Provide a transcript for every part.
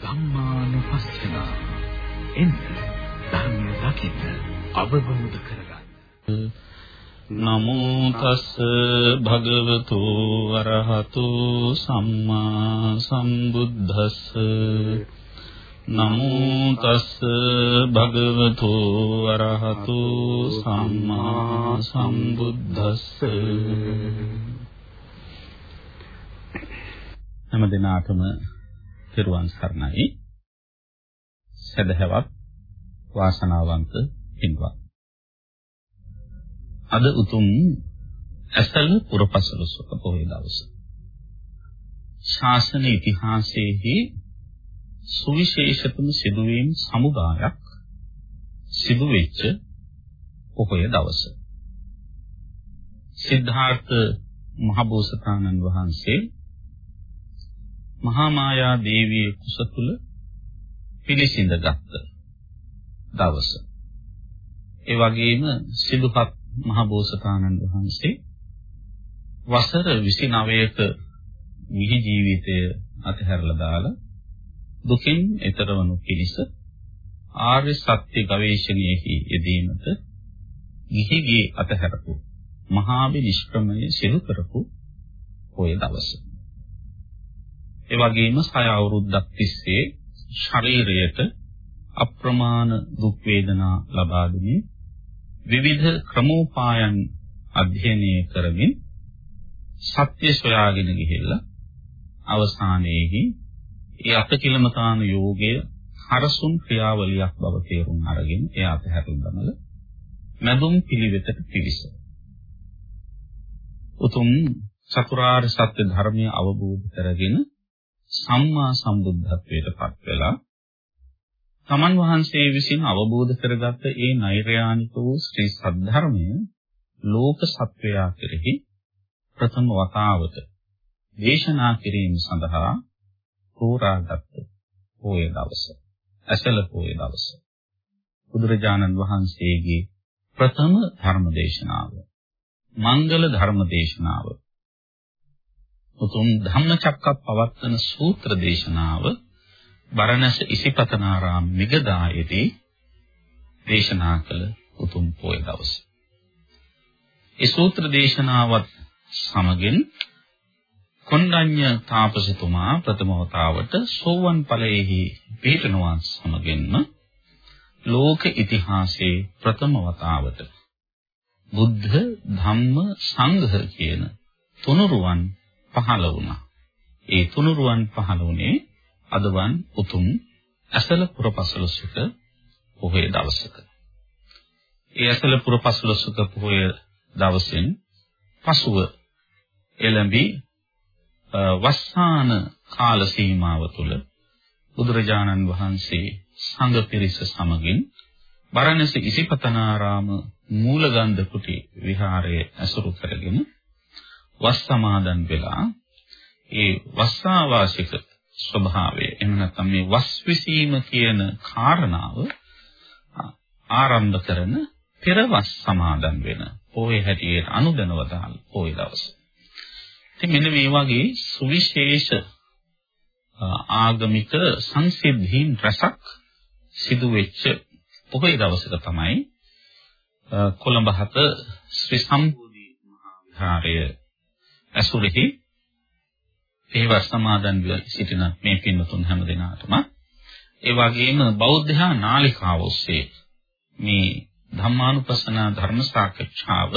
ධම්මානුපස්සන. එන්න ධර්මය දකින්න අවබෝධ කරගන්න. නමෝ තස් භගවතු අරහතු සම්මා සම්බුද්දස්ස. නමෝ තස් භගවතු අරහතු සම්මා සම්බුද්දස්ස. හැම දිනාටම පෙරවන් සරණයි. සදහවත් වාසනාවන්ත පින්වත්. අද උතුම් ඇසළ පුරපසළොස්වක පොහොය දවස. ශාසන ඉතිහාසයේහි සුවිශේෂතම සිදුවීම් සමුදායක් සිදු වෙච්ච පොහොය දවස. සිද්ධාර්ථ මහබෝසතාණන් වහන්සේ මහා මායා දේවිය කුස තුල පිළිසිඳගත් දවස. ඒ වගේම සිදුපත් මහ බෝසතාණන් වහන්සේ වසර 29ක මිහි ජීවිතය අතහැරලා දාලා දුකින් එතර වනු පිණිස ආර්ය සත්‍ය ගවේෂණයෙහි යෙදීමට ගිහිගේ අතහැරපු මහා විනිශ්ක්‍රමය සිදු කරපු ඔය දවසේ ඒ වගේම සය අවුරුද්දක් තිස්සේ ශරීරයට අප්‍රමාණ දුක් වේදනා ලබා දෙමින් විවිධ ක්‍රමෝපායන් අධ්‍යයනය කරමින් සත්‍ය සොයාගෙන ගිහිල්ලා අවසානයේදී ඒ අතකිලමතාන යෝගය හරසුන් ක්‍රියාවලියක් බව තේරුම් අරගෙන ඒ අතහැරුම් ගමල මදුම් පිළිවෙතට පිවිස. උතුම් චතුරාර්ය සත්‍ය ධර්මය අවබෝධ කරගෙන සම්මා සම්බුද්ධත්වයට පත් වෙලා තමන් වහන්සේ විසින් අවබෝධ කරගත්ත ඒ නෛර්යානික වූ ශ්‍රී සද්ධර්මය ලෝක සත්වයා කෙරෙහි ප්‍රථම වතාවට දේශනා කිරීම සඳහා තෝරාගත් පොය දවස. ඇසල පොය දවස. බුදුරජාණන් වහන්සේගේ ප්‍රථම ධර්ම දේශනාව. මංගල ධර්ම දේශනාව උතුම් ධම්මචක්කප්පවත්තන සූත්‍ර දේශනාව බරණැස ඉසිපතනාරාම මිගදායේදී දේශනා කළ උතුම් පොය දවස. ඒ සූත්‍ර දේශනාවත් සමගින් කොණ්ඩඤ්ඤ තාපසතුමා ප්‍රථම වතාවට සෝවන් ඵලයේහි පිහිටනවා සමගින්ම ලෝක ඉතිහාසයේ ප්‍රථම වතාවට බුද්ධ ධම්ම සංඝ කියන තුනුරුවන් පහළ වුණා. ඒ තුනුරුවන් පහළ වුණේ අදවන් උතුම් ඇසල පුරපසළොස්වක පොහොය දවසක. ඒ ඇසල පුරපසළොස්වක පොහොය දවසෙන් පසුව එළඹි වස්සාන කාල සීමාව තුළ බුදුරජාණන් වහන්සේ සංඝ පිරිස සමගින් බරණැස ඉසිපතනාරාම මූලගන්ධ කුටි විහාරයේ ඇසුරු කරගෙන වස් සමාදන් වෙලා ඒ වස්සාවාසික ස්වභාවය එහෙම නැත්නම් මේ වස් විසීම කියන කාරණාව ආරම්භ කරන පෙරවස් සමාදන් වෙන පොයේ හැටියට අනුදැනවදාල් පොයේ දවස. ඉතින් මෙන්න මේ වගේ සුවිශේෂ ආගමික සංසිද්ධීන් රසක් සිදු වෙච්ච පොහොය දවසක තමයි කොළඹ හත ශ්‍රී සම්බෝධි මහා විහාරය ඇසුරෙහි ඒවා සමාදන් වී සිටින මේ පින්වතුන් හැම දෙනාටම ඒ වගේම බෞද්ධ නාලිකාව ඔස්සේ මේ ධම්මානුපස්සන ධර්ම සාකච්ඡාව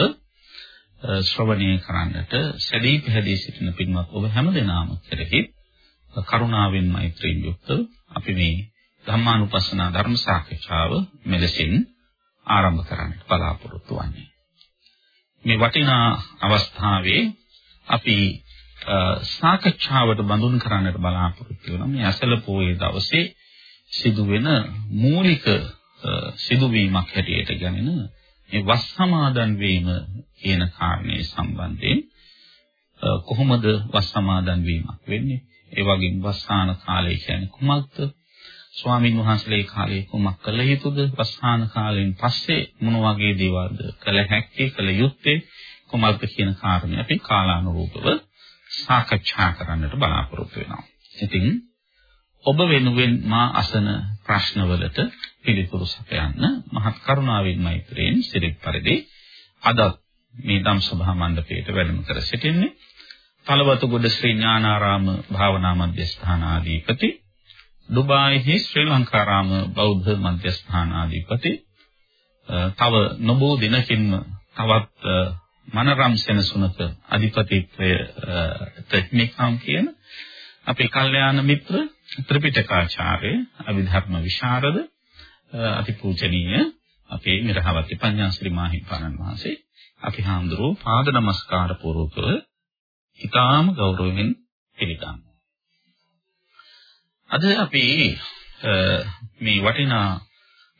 ශ්‍රවණය කරන්නට සැදී පැහැදී සිටින පින්වත් ඔබ හැම දෙනාම කෙරෙහි කරුණාවෙන් මෛත්‍රියෙන් යුක්තව අපි මේ ධම්මානුපස්සන ධර්ම සාකච්ඡාව මෙලෙසින් ආරම්භ කරන්නට බලාපොරොත්තු වෙන්නේ. මේ වටිනා අවස්ථාවේ අපි සාකච්ඡාවට බඳුන් කරන්නට බලාපොරොත්තු වෙනවා. මේ අසල පොයේ දවසේ සිදුවෙන මූලික සිදුවීමක් හැටියට ගණන මේ වස් සමාදන් වීම කියන කාරණේ සම්බන්ධයෙන් කොහොමද වස් සමාදන් වීමක් වෙන්නේ? ඒ වගේම වස්සාන කාලය කියන්නේ කුමක්ද? ස්වාමින් වහන්සේලා කාලේ කුමක් කළ යුතුද වස්සාන කාලයෙන් පස්සේ මොන වගේ දේවල්ද කළ හැක්කේ කළ යුත්තේ? කුමක්ද කියන කාරණේ අපි කාලානුරූපව සාකච්ඡා කරන්නට බලාපොරොත්තු වෙනවා. ඉතින් ඔබ වෙනුවෙන් මා අසන ප්‍රශ්නවලට පිළිතුරු සපයන්න මහත් කරුණාවෙන් මෛත්‍රියෙන් සිරිත් පරිදි අද මේ ධම් සභා මණ්ඩපයේට වැඩම කර සිටින්නේ පළවතුගොඩ ශ්‍රී ඥානාරාම භාවනා මධ්‍යස්ථානාධිපති දුබායිහි ශ්‍රී ලංකාරාම බෞද්ධ මධ්‍යස්ථානාධිපති තව නොබෝ දිනකින්ම තවත් මනරම් සෙනසුනක අධිපතිත්වයට හිමිකම් කියන අපේ කල්යාණ මිත්‍ර ත්‍රිපිටකාචාර්ය අවිධර්ම විශාරද අතිපූජනීය අපේ මිරහවති පඤ්ඤාශ්‍රී මාහිම්පාණන් වහන්සේ අපි හාමුදුරුවෝ පාද නමස්කාර පූර්වකව ඊටාම ගෞරවයෙන් පිළිගන්නවා. අද අපි මේ වටිනා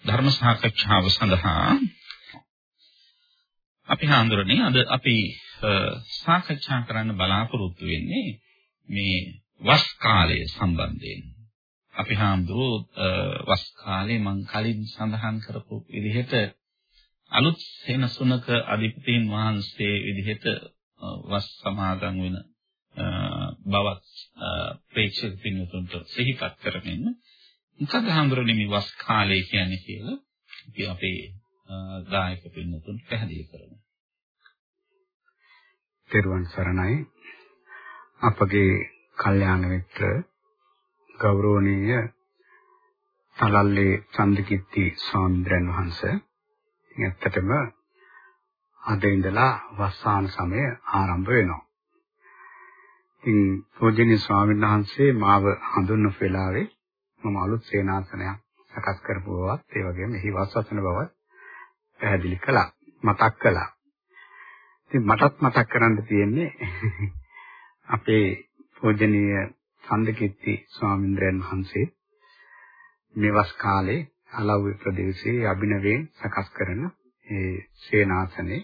ධර්ම සාකච්ඡාව සඳහා අපි හාමුදුරනේ අද අපි සාකච්ඡා කරන්න බලාපොරොත්තු වෙන්නේ මේ වස් කාලය සම්බන්ධයෙන්. අපි හාමුදුරුවෝ වස් කාලේ මං කලින් සඳහන් කරපු විදිහට අලුත් සෙනසුනක අධිපතීන් වහන්සේ විදිහට වස් සමාදන් වෙන බවත් ප්‍රේක්ෂක පින්වතුන්ට සිහිපත් කරමින් මොකද හඳුරන්නේ මේ වස් කාලය කියන්නේ කියලා අපි අපේ ගායක පින්වතුන් පැහැදිලි කරමු. තෙරුවන් සරණයි අපගේ කල්යාණ මිත්‍ර ගෞරවනීය තලල්ලේ චන්දකිත්ති ස්වාමීන් වහන්සේ ඇත්තටම අද ඉඳලා වස්සාන සමය ආරම්භ වෙනවා. ඉතින් පූජනීය ස්වාමීන් වහන්සේ මාව හඳුන්වපු වෙලාවේ මම අලුත් සේනාසනයක් සකස් කරපු බවත් ඒ වගේම එහි වස්සසන බවත් පැහැදිලි කළා. මතක් කළා. ඉතින් මටත් මතක් කරන්න තියෙන්නේ අපේ පූජනීය සම්දකිත්ති ස්වාමීන් වහන්සේ මෙවස් කාලේ අලව්‍ය ප්‍රදේශයේ අභිනවයෙන් සකස් කරන ඒ සේනාසනේ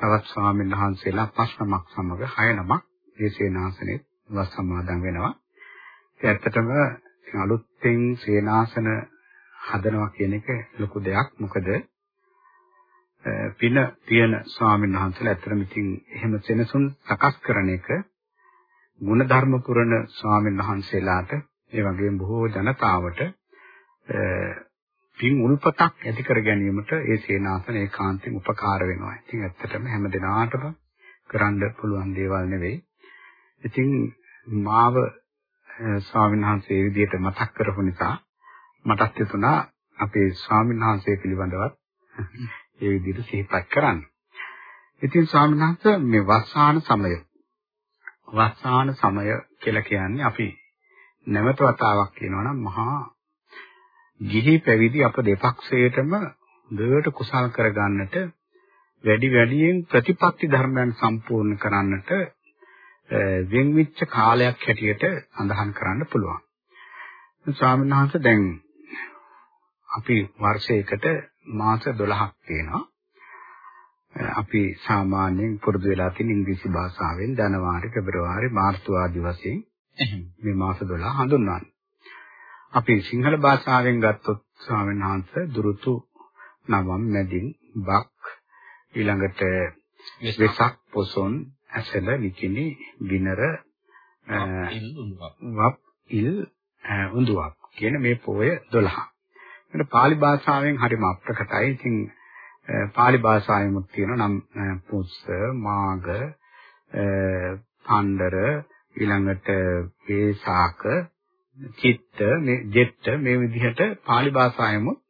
තවත් ස්වාමීන් වහන්සේලා පස් නමක් සමග හය නමක් මේ සේනාසනේ වස් සමාදන් වෙනවා. ඒ ඇත්තටම අලුත්ෙන් සේනාසන හදනවා කියන එක ලොකු දෙයක්. මොකද පින තියෙන ස්වාමීන් වහන්සේලා ඇත්තටම ඉතින් එහෙම සෙනසුන් සකස් කරන එක ಗುಣධර්ම පුරන ස්වාමීන් වහන්සේලාට ඒ වගේම බොහෝ ජනතාවට පින් උල්පතක් ඇති කර ගැනීමට ඒ සේනාසන ඒකාන්තයෙන් උපකාර වෙනවා. ඉතින් ඇත්තටම හැම දිනාටම කරන්න පුළුවන් දේවල් නෙවෙයි. ඉතින් මාව ස්වාමීන් වහන්සේ මේ විදිහට මතක් කරපු නිසා මටත් හිතුණා අපේ ස්වාමීන් වහන්සේ පිළිබඳවත් ඒ විදිහට සිහිපත් කරන්න. ඉතින් ස්වාමීන් වහන්සේ මේ වස්සාන සමය වස්සාන සමය කියලා කියන්නේ අපි නැවත වතාවක් කියනවා නම් මහා ගිහි පැවිදි අප දෙපක්ෂයටම දෙවට කුසල් කරගන්නට වැඩි වැඩියෙන් ප්‍රතිපත්ති ධර්මයන් සම්පූර්ණ කරන්නට වෙන්විච්ච කාලයක් හැටියට සඳහන් කරන්න පුළුවන්. ස්වාමීන් වහන්සේ දැන් අපි වර්ෂයකට මාස 12ක් තියෙනවා. අපි සාමාන්‍යයෙන් පුරුදු වෙලා තියෙන ඉංග්‍රීසි භාෂාවෙන් ජනවාරි, පෙබරවාරි, මාර්තු ආදී වශයෙන් මේ මාස 12 හඳුන්වන්නේ. අපි සිංහල භාෂාවෙන් ගත්තොත් ස්වාමීන් වහන්සේ දුරුතු නවම් මැදින් බක් ඊළඟට වෙසක් පොසොන් ඇසල නිකිනි බිනර වප් ඉල් උඳුවක් කියන මේ පොය 12. එතන pāli භාෂාවෙන් හරිම අප්‍රකටයි. ඉතින් pāli භාෂාවෙමුත් තියෙනවා නම් පුස්ස මාග පණ්ඩර ඊළඟට වේසාක චිත්ත මේ ජෙට්ට මේ විදිහට pāli භාෂාවෙමුත්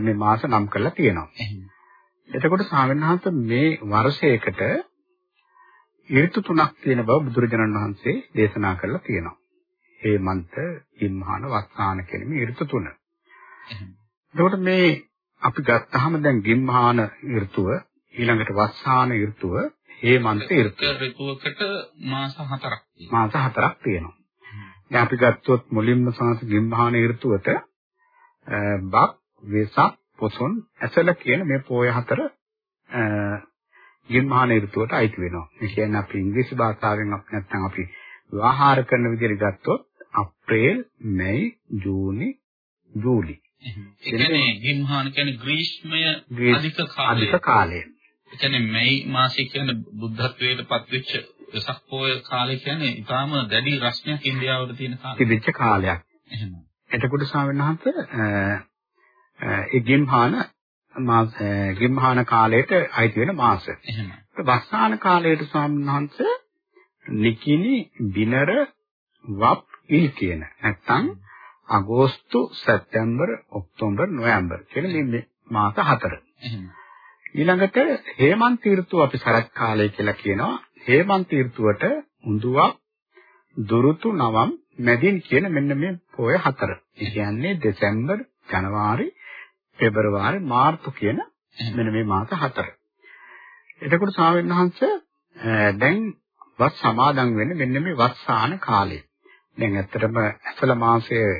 මේ මාස නම් කරලා තියෙනවා. එතකොට සාමණේරහන්ත මේ වර්ෂයකට ඍතු තුනක් තියෙන බව බුදුරජාණන් වහන්සේ දේශනා කරලා තියෙනවා. හේමන්ත, ඉම්හාන, වස්සාන කියන මේ ඍතු තුන. එතකොට මේ අපි ගත්තාම දැන් ගිම්හාන ඍතුව ඊළඟට වස්සාන ඍතුව හේමන්ත ඍතුව ඍතුවකට මාස හතරක්. මාස හතරක් තියෙනවා. දැන් අපි ගත්තොත් මුලින්ම සංස ගිම්හාන ඍතුවට බක්, වෙසක්, පොසොන්, ඇසල කියන මේ පෝය හතර ගිම්හාන ඍතුවට අයිති වෙනවා. ඒ කියන්නේ අපි ඉංග්‍රීසි භාෂාවෙන් අපි නැත්නම් අපි ව්‍යවහාර කරන විදිහට ගත්තොත් අප්‍රේල්, මැයි, ජූනි, ජූලි. ඒ කියන්නේ ගිම්හාන කියන්නේ ග්‍රීෂ්මය අධික කාලය. අධික කාලය. ඒ කියන්නේ මැයි මාසය කියන්නේ බුද්ධත්වයට පත්වෙච්ච වෙසක් පොය කාලය කියන්නේ ඊටාම දැඩි රස්නයක් ඉන්දියාවට තියෙන කාලය. තිබිච්ච කාලයක්. එහෙම. එතකොට ස්වාමීන් වහන්සේ ඒ ගිම්හාන මාස ගිම්හාන කාලයට අයිති වෙන මාස. එහෙම. වස්සාන කාලයට ස්වාමීන් වහන්සේ නිකිනි බිනර වප් ඉල් කියන නැත්තම් අගෝස්තු සැප්තැම්බර් ඔක්තෝබර් නොවැම්බර් කියන මේ මාස හතර. ඊළඟට හේමන්ත ඍතුව අපි සරත් කාලය කියලා කියනවා. හේමන්ත ඍතුවට උඳුවක් දුරුතු නවම් මැදින් කියන මෙන්න මේ පොය හතර. ඒ කියන්නේ දෙසැම්බර්, ජනවාරි, පෙබරවාරි, මාර්තු කියන මෙන්න මේ මාස හතර. එතකොට ස්වාමීන් වහන්සේ දැන් වස් සමාදන් වෙන්නේ මෙන්න මේ වස්සාන කාලය. දැන් ඇත්තටම ඇසල මාසයේ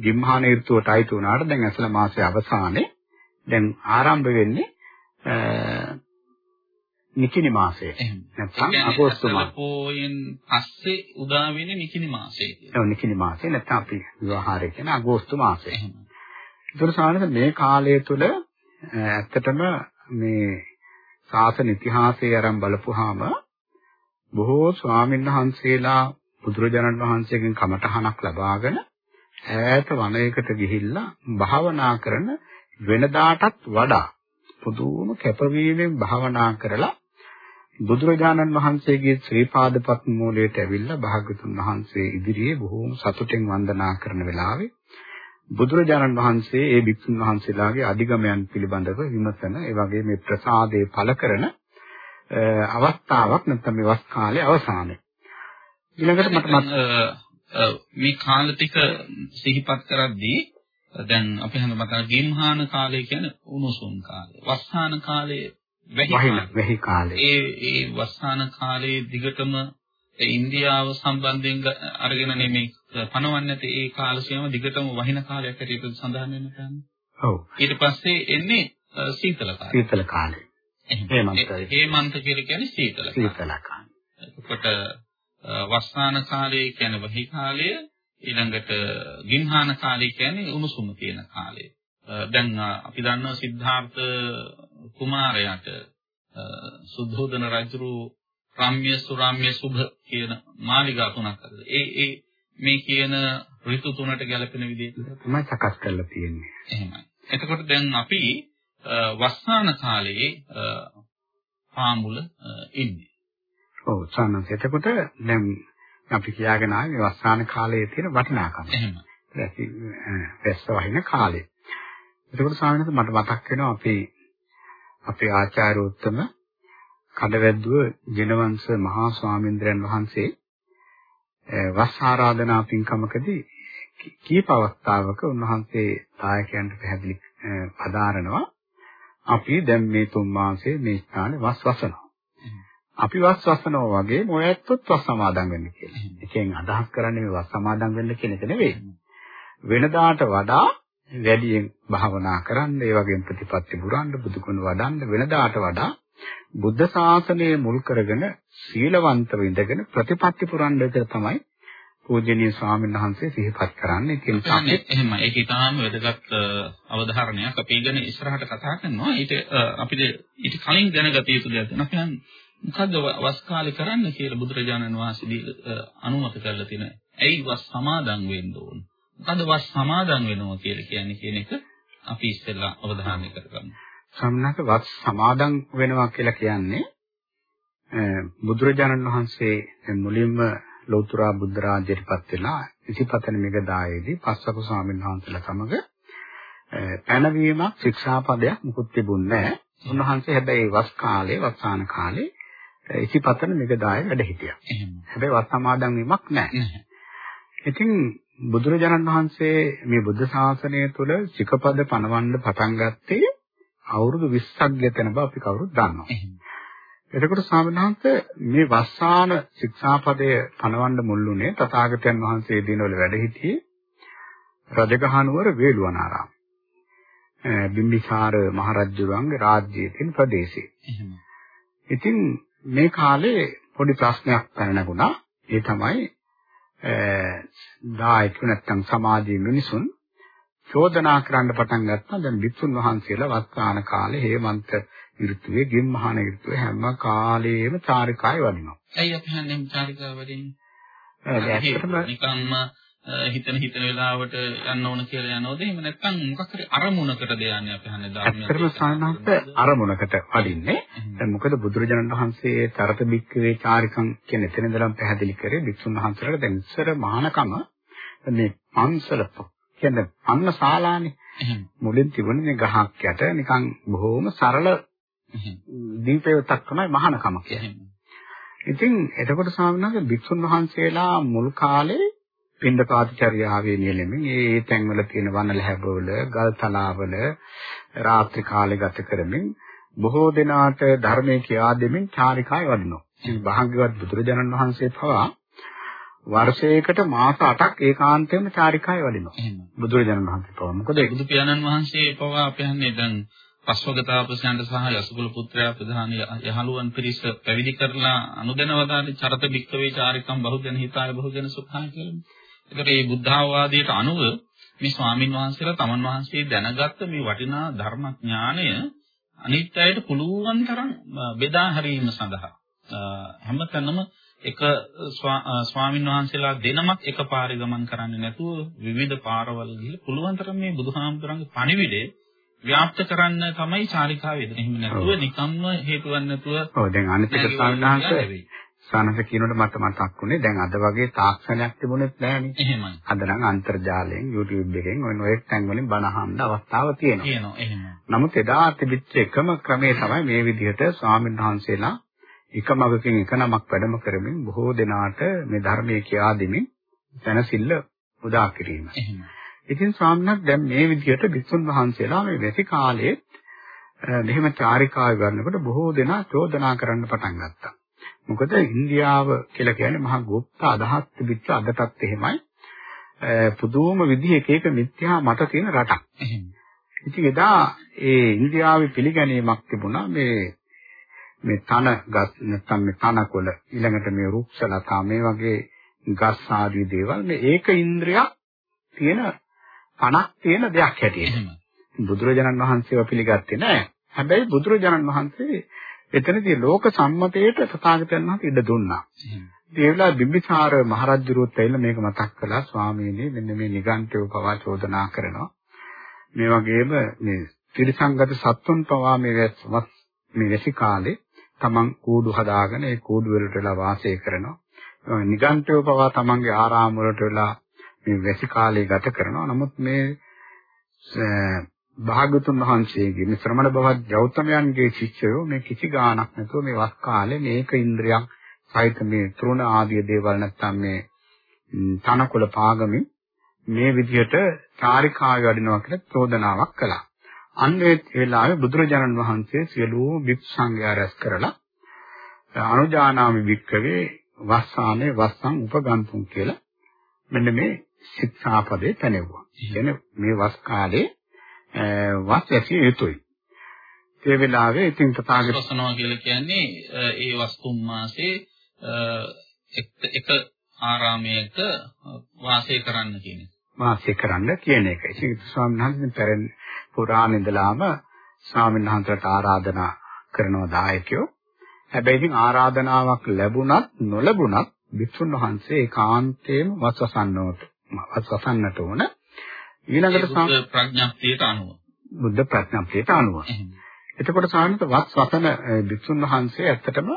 ගිම්හාන ඍතුවට අයිති වුණාට දැන් ඇසල මාසයේ අවසානයේ දැන් ආරම්භ වෙන්නේ නිකිනි මාසයේ. නැත්නම් අගෝස්තු මාසයේ. පොයෙන් පස්සේ උදා වෙන්නේ නිකිනි මාසයේ. ඔව් නිකිනි මාසයේ නැත්නම් අපි විවාහාරය කියන අගෝස්තු මාසයේ. ඒතර සාමාන්‍යයෙන් මේ කාලය තුල ඇත්තටම මේ ශාසන ඉතිහාසයේ අරන් බලපුවාම බොහෝ ස්වාමීන් වහන්සේලා බුදුරජාණන් වහන්සේගෙන් කමඨහනක් ලබාගෙන ඈත වනයකට ගිහිල්ලා භාවනා කරන වෙනදාටත් වඩා පුදුම කැපවීමෙන් භාවනා කරලා බුදුරජාණන් වහන්සේගේ ශ්‍රී පාදපත් මූලයට ඇවිල්ලා භාග්‍යතුන් වහන්සේ ඉදිරියේ බොහෝම සතුටෙන් වන්දනා කරන වෙලාවේ බුදුරජාණන් වහන්සේ ඒ භික්ෂුන් වහන්සේලාගේ අධිගමයන් පිළිබඳව විමසන ඒ වගේ මේ ප්‍රසාදේ පළ කරන අවස්ථාවක් නැත්නම් මේ වස් කාලයේ අවසානයේ. ඊළඟට මට මේ කාල ටික සිහිපත් කරද්දී දැන් අපි හඳ මතක ගිම්හාන කාලය කියන්නේ උණුසුම් කාලය. වස්සාන කාලය වැහි කාලය. ඒ ඒ වස්සාන කාලයේ දිගටම ඉන්දියාව සම්බන්ධයෙන් අරගෙන නෙමෙයි පනවන්නේ ඒ කාල සීම දිගටම වහින කාලයක් හැටියට සඳහන් වෙන කරන්නේ. ඔව්. ඊට පස්සේ එන්නේ සීතල කාලය. සීතල කාලය. හේමන්ත. හේමන්ත කියලා කියන්නේ සීතල කාලය. සීතල කාලය. එතකොට වස්සාන කාලය කියන්නේ වහි කාලය ඊළඟට ගින්හාන කාලය කියන්නේ උණුසුම තියෙන කාලය. දැන් අපි දන්නවා සිද්ධාර්ථ කුමාරයාට සුද්ධෝදන රජු රාම්‍ය සුරාම්‍ය සුභ කියන මාලිගා තුනක් අද. ඒ ඒ මේ කියන ඍතු තුනට ගැලපෙන විදිහට තමයි සකස් කරලා තියෙන්නේ. එහෙමයි. එතකොට දැන් අපි වස්සාන කාලයේ පාමුල ඉන්නේ. ඔව් සානන්ත. එතකොට දැන් අපි කියාගෙන ආවේ වස්සාන කාලයේ තියෙන වටිනාකම. එහෙමයි. වැස්ස වහින කාලේ. එතකොට ස්වාමීන් වහන්සේ මට මතක් වෙනවා අපි අපේ ආචාර්ය උත්තම කඩවැද්දුව ජිනවංශ මහා ස්වාමීන්ද්‍රයන් වහන්සේ වස් ආරාධනා පින්කමකදී කීප අවස්ථාවක උන්වහන්සේ දායකයන්ට පැහැදිලි පදාරනවා අපි දැන් මේ තුන් මාසයේ මේ ස්ථානේ වස් වසනවා. අපි වස් වසනවා වගේ මොයැත්තොත් වස් සමාදන් වෙන්න කියලා. එකෙන් අදහස් කරන්නේ මේ වස් සමාදන් වෙන්න කියන එක නෙවෙයි. වෙනදාට වඩා වැඩියෙන් භාවනා කරන්න, ඒ වගේම ප්‍රතිපත්ති පුරන්න, බුදුගුණ වඩන්න වෙනදාට වඩා බුද්ධ ශාසනය මුල් කරගෙන සීලවන්තව ඉඳගෙන ප්‍රතිපත්ති පුරන්න තමයි පූජනීය ස්වාමීන් වහන්සේ සිහිපත් කරන්නේ. ඒ නිසා එහෙම ඒක ඊටාම වැදගත් අවධාරණයක්. අපි ඉගෙන ඉස්සරහට කතා කරනවා. ඊට අපිට ඊට කලින් දැනගත යුතු දෙයක් තියෙනවා. මොකද්ද වස් කාලේ කරන්න කියලා බුදුරජාණන් වහන්සේ අනුමත කරලා තියෙන. ඇයි වස් සමාදන් වෙන්න ඕන? මොකද්ද වස් සමාදන් වෙනවා කියලා කියන්නේ කියන එක අපි ඉස්සෙල්ලා අවධානය කරගමු. සම්නක වස් සමාදන් වෙනවා කියලා කියන්නේ බුදුරජාණන් වහන්සේ මුලින්ම ලෞතර බුද්ධ රාජ්‍යයටපත් වෙලා ඉසිපතන මෙගදායේදී පස්වක ස්වාමීන් වහන්සේලා සමග පැනවීමක් ශික්ෂාපදයක් මුකුත් තිබුණේ නැහැ. උන්වහන්සේ හැබැයි වස් කාලේ වස්සාන කාලේ ඉසිපතන මෙගදායේ වැඩ හිටියා. හැබැයි වත් සමාදන් වීමක් නැහැ. ඉතින් බුදුරජාණන් වහන්සේ මේ බුද්ධ ශාසනය තුළ සිකපද පනවන්න පටන් ගත්තේ අවුරුදු 20ක් ගතන බව අපි කවුරුත් දන්නවා. එතකොට ස්වාමීනාන්ත මේ වස්සාන ශික්ෂාපදය පනවන්න මුල්ුණේ තථාගතයන් වහන්සේ දිනවල වැඩ සිටියේ රජගහනුවර වේළුවනාරාම. බිම්බිසාර මහරජුගන්ගේ රාජ්‍යයේ තියෙන ප්‍රදේශේ. ඉතින් මේ කාලේ පොඩි ප්‍රශ්නයක් පැන නැගුණා. ඒ තමයි දායක නැත්තම් සමාජයේ මිනිසුන් චෝදනා කරන්න පටන් ගත්තා. දැන් විසුන් වහන්සේලා වස්තාන කාලේ හේමන්ත ඍතුවේ ගෙම්මහන ඍතුවේ හැම කාලෙම චාරිකායි වඩිනවා. ඇයි අපි හන්නේ චාරිකාව වඩින්නේ? ඇත්තටම නිකම්ම හිතන හිතන වෙලාවට යන්න ඕන කියලා යනවද? එහෙම නැත්නම් මොකක් හරි අරමුණකටද යන්නේ අපි හන්නේ ධර්මයේ ඇත්තටම සානහත් අරමුණකට වඩින්නේ. දැන් මොකද බුදුරජාණන් වහන්සේ තරත බික්කවේ චාරිකම් කියන එතන ඉඳලා පැහැදිලි කරේ භික්ෂුන් වහන්සේලාට දැන් ඉස්සර මහානකම මේ පන්සල කියන්නේ පන්න ශාලානේ. මුලින් තිබුණේ මේ ගහක් යට නිකන් බොහොම සරල දීපයටක් තමයි මහානකම කියන්නේ. ඉතින් එතකොට ස්වාමීන් වහන්සේ භික්ෂුන් වහන්සේලා මුල් කාලේ පින්ඩපාතචර්යාවේ නියැලෙමින් ඒ තැන්වල තියෙන වනල හැබවල, ගල් තලාවල රාත්‍රී කාලේ ගත කරමින් බොහෝ දිනාට ධර්මයේ කියා දෙමින් චාරිකාය වඩිනවා. ඉතින් භාග්‍යවත් බුදුරජාණන් වහන්සේ පවා වර්ෂයකට මාස 8ක් ඒකාන්තයෙන්ම චාරිකාය වඩිනවා. බුදුරජාණන් වහන්සේ පවා. මොකද බුදු පියාණන් වහන්සේ පවා අපහන්නේ දැන් පස්වග තාපසයන්ට සහ යසුකුල පුත්‍රයා ප්‍රධාන යහළුවන් පිරිස පැවිදි කරලා අනුදැන වදාළේ චරත බික්කවේ චාරිකම් බහුජන හිතාය බහුජන සුඛාය කියලා. ඒකට මේ බුද්ධාවාදයට අනුව මේ ස්වාමින් වහන්සේලා තමන් වහන්සේ දැනගත්ත මේ වටිනා ධර්මඥානය අනිත් අයට පුළුවන් තරම් බෙදා හැරීම සඳහා. හැමතැනම එක ස්වාමින් වහන්සේලා දෙනමක් එකපාරේ ගමන් කරන්නේ නැතුව විවිධ පාරවල් ගිහලා පුළුවන් තරම් මේ බුදුහාමුදුරන්ගේ පණිවිඩය ව්‍යාප්ත කරන්න තමයි චාරිකාව යෙදෙන්නේ. එහෙම නැතුව නිකම්ම හේතුවක් නැතුව ඔව්. දැන් අනිත් එක ස්වාමීන් සානස කියනකොට මට මතක් වුණේ දැන් අද වගේ තාක්ෂණයක් තිබුණෙත් නෑනේ. එහෙමයි. අද නම් අන්තර්ජාලයෙන් YouTube එකෙන් ඔය නොයෙක් තැන් වලින් බණ අහන්න අවස්ථාව තියෙනවා. තියෙනවා එහෙමයි. නමුත් එදා තිබිච්ච එකම ක්‍රමය තමයි මේ විදිහට ස්වාමීන් වහන්සේලා එක මගකින් එක නමක් වැඩම කරමින් බොහෝ දෙනාට මේ ධර්මයේ කියා දෙමින් දැනසිල්ල උදා කිරීම. එහෙමයි. ඉතින් ස්වාමීන් දැන් මේ විදිහට විසුන් වහන්සේලා මේ වැසි කාලයේ මෙහෙම චාරිකාව ගන්නකොට බොහෝ දෙනා චෝදනා කරන්න පටන් ගත්තා. මොකද ඉන්දියාව කියලා කියන්නේ මහා গুপ্ত අදහස් තිබිච්ච අදටත් එහෙමයි. පුදුම විදිහ එක එක මිත්‍යා මත තියෙන රටක්. ඉතින් එදා ඒ ඉන්දියාවේ පිළිගැනීමක් තිබුණා මේ මේ තන ගස් නැත්නම් මේ තනකොළ ඊළඟට මේ රුක්ෂ ලතා මේ වගේ ගස් ආදී දේවල් මේ ඒක ඉන්ද්‍රියක් තියෙන පණක් තියෙන දෙයක් හැටියට. බුදුරජාණන් වහන්සේව පිළිගත්තේ නැහැ. හැබැයි බුදුරජාණන් වහන්සේ එතනදී ලෝක සම්මතයට තථාගතයන් වහන්සේ ඉඩ දුන්නා. ඒ වෙලාව බිම්බිසාර මහරජුරුවත් ඇවිල්ලා මේක මතක් කළා ස්වාමීනි මෙන්න මේ නිගන්ඨයව පවා චෝදනා කරනවා. මේ වගේම මේ ත්‍රිසංගත සත්තුන් පවා මේ මේ වැසි කාලේ තමන් කූඩු හදාගෙන ඒ කූඩු වලට වෙලා වාසය කරනවා. නිගන්ඨයව පවා තමන්ගේ ආරාම වලට වෙලා මේ වැසි කාලේ ගත කරනවා. නමුත් මේ භාගතුන් වහන්සේගේ මේ ශ්‍රමණ බවත් ගෞතමයන්ගේ ශිෂ්‍යයෝ මේ කිසි ගාණක් නැතුව මේ වස් කාලේ මේක ඉන්ද්‍රියක් සහිත මේ තෘණ ආදී දේවල් නැත්තම් මේ තනකොළ පාගමින් මේ විදිහට චාරිකාව වඩිනවා කියලා චෝදනාවක් කළා. අන්න ඒ වෙලාවේ බුදුරජාණන් වහන්සේ සියලුම භික්ෂු සංඝයා රැස් කරලා අනුජානාමි වික්කවේ වස්සානේ වස්සං උපගන්තුන් කියලා මෙන්න මේ ශික්ෂාපදේ පැනෙවුවා. කියන්නේ මේ වස් කාලේ වත් ඇසිය යුතුයි. ඒ වෙලාවේ ඉතින් තථාගත වසනවා කියලා කියන්නේ ඒ වස්තුම් මාසේ එක ආරාමයක වාසය කරන්න කියන. වාසය කරන්න කියන එක. ඉතින් ස්වාමීන් වහන්සේ පෙරෙන් පුරාණ ඉඳලාම ස්වාමීන් වහන්සේට ආරාධනා කරනවා දායකයෝ. හැබැයි ඉතින් ආරාධනාවක් ලැබුණත් නොලැබුණත් විසුණු වහන්සේ ඒකාන්තයෙන්ම වස්වසන්නවට වස්වසන්නට ඕන. ඊළඟට බුද්ධ ප්‍රඥාප්තියට අනුව. බුද්ධ ප්‍රඥාප්තියට අනුව. එතකොට සාමිත වත් වසන භික්ෂුන් වහන්සේ ඇත්තටම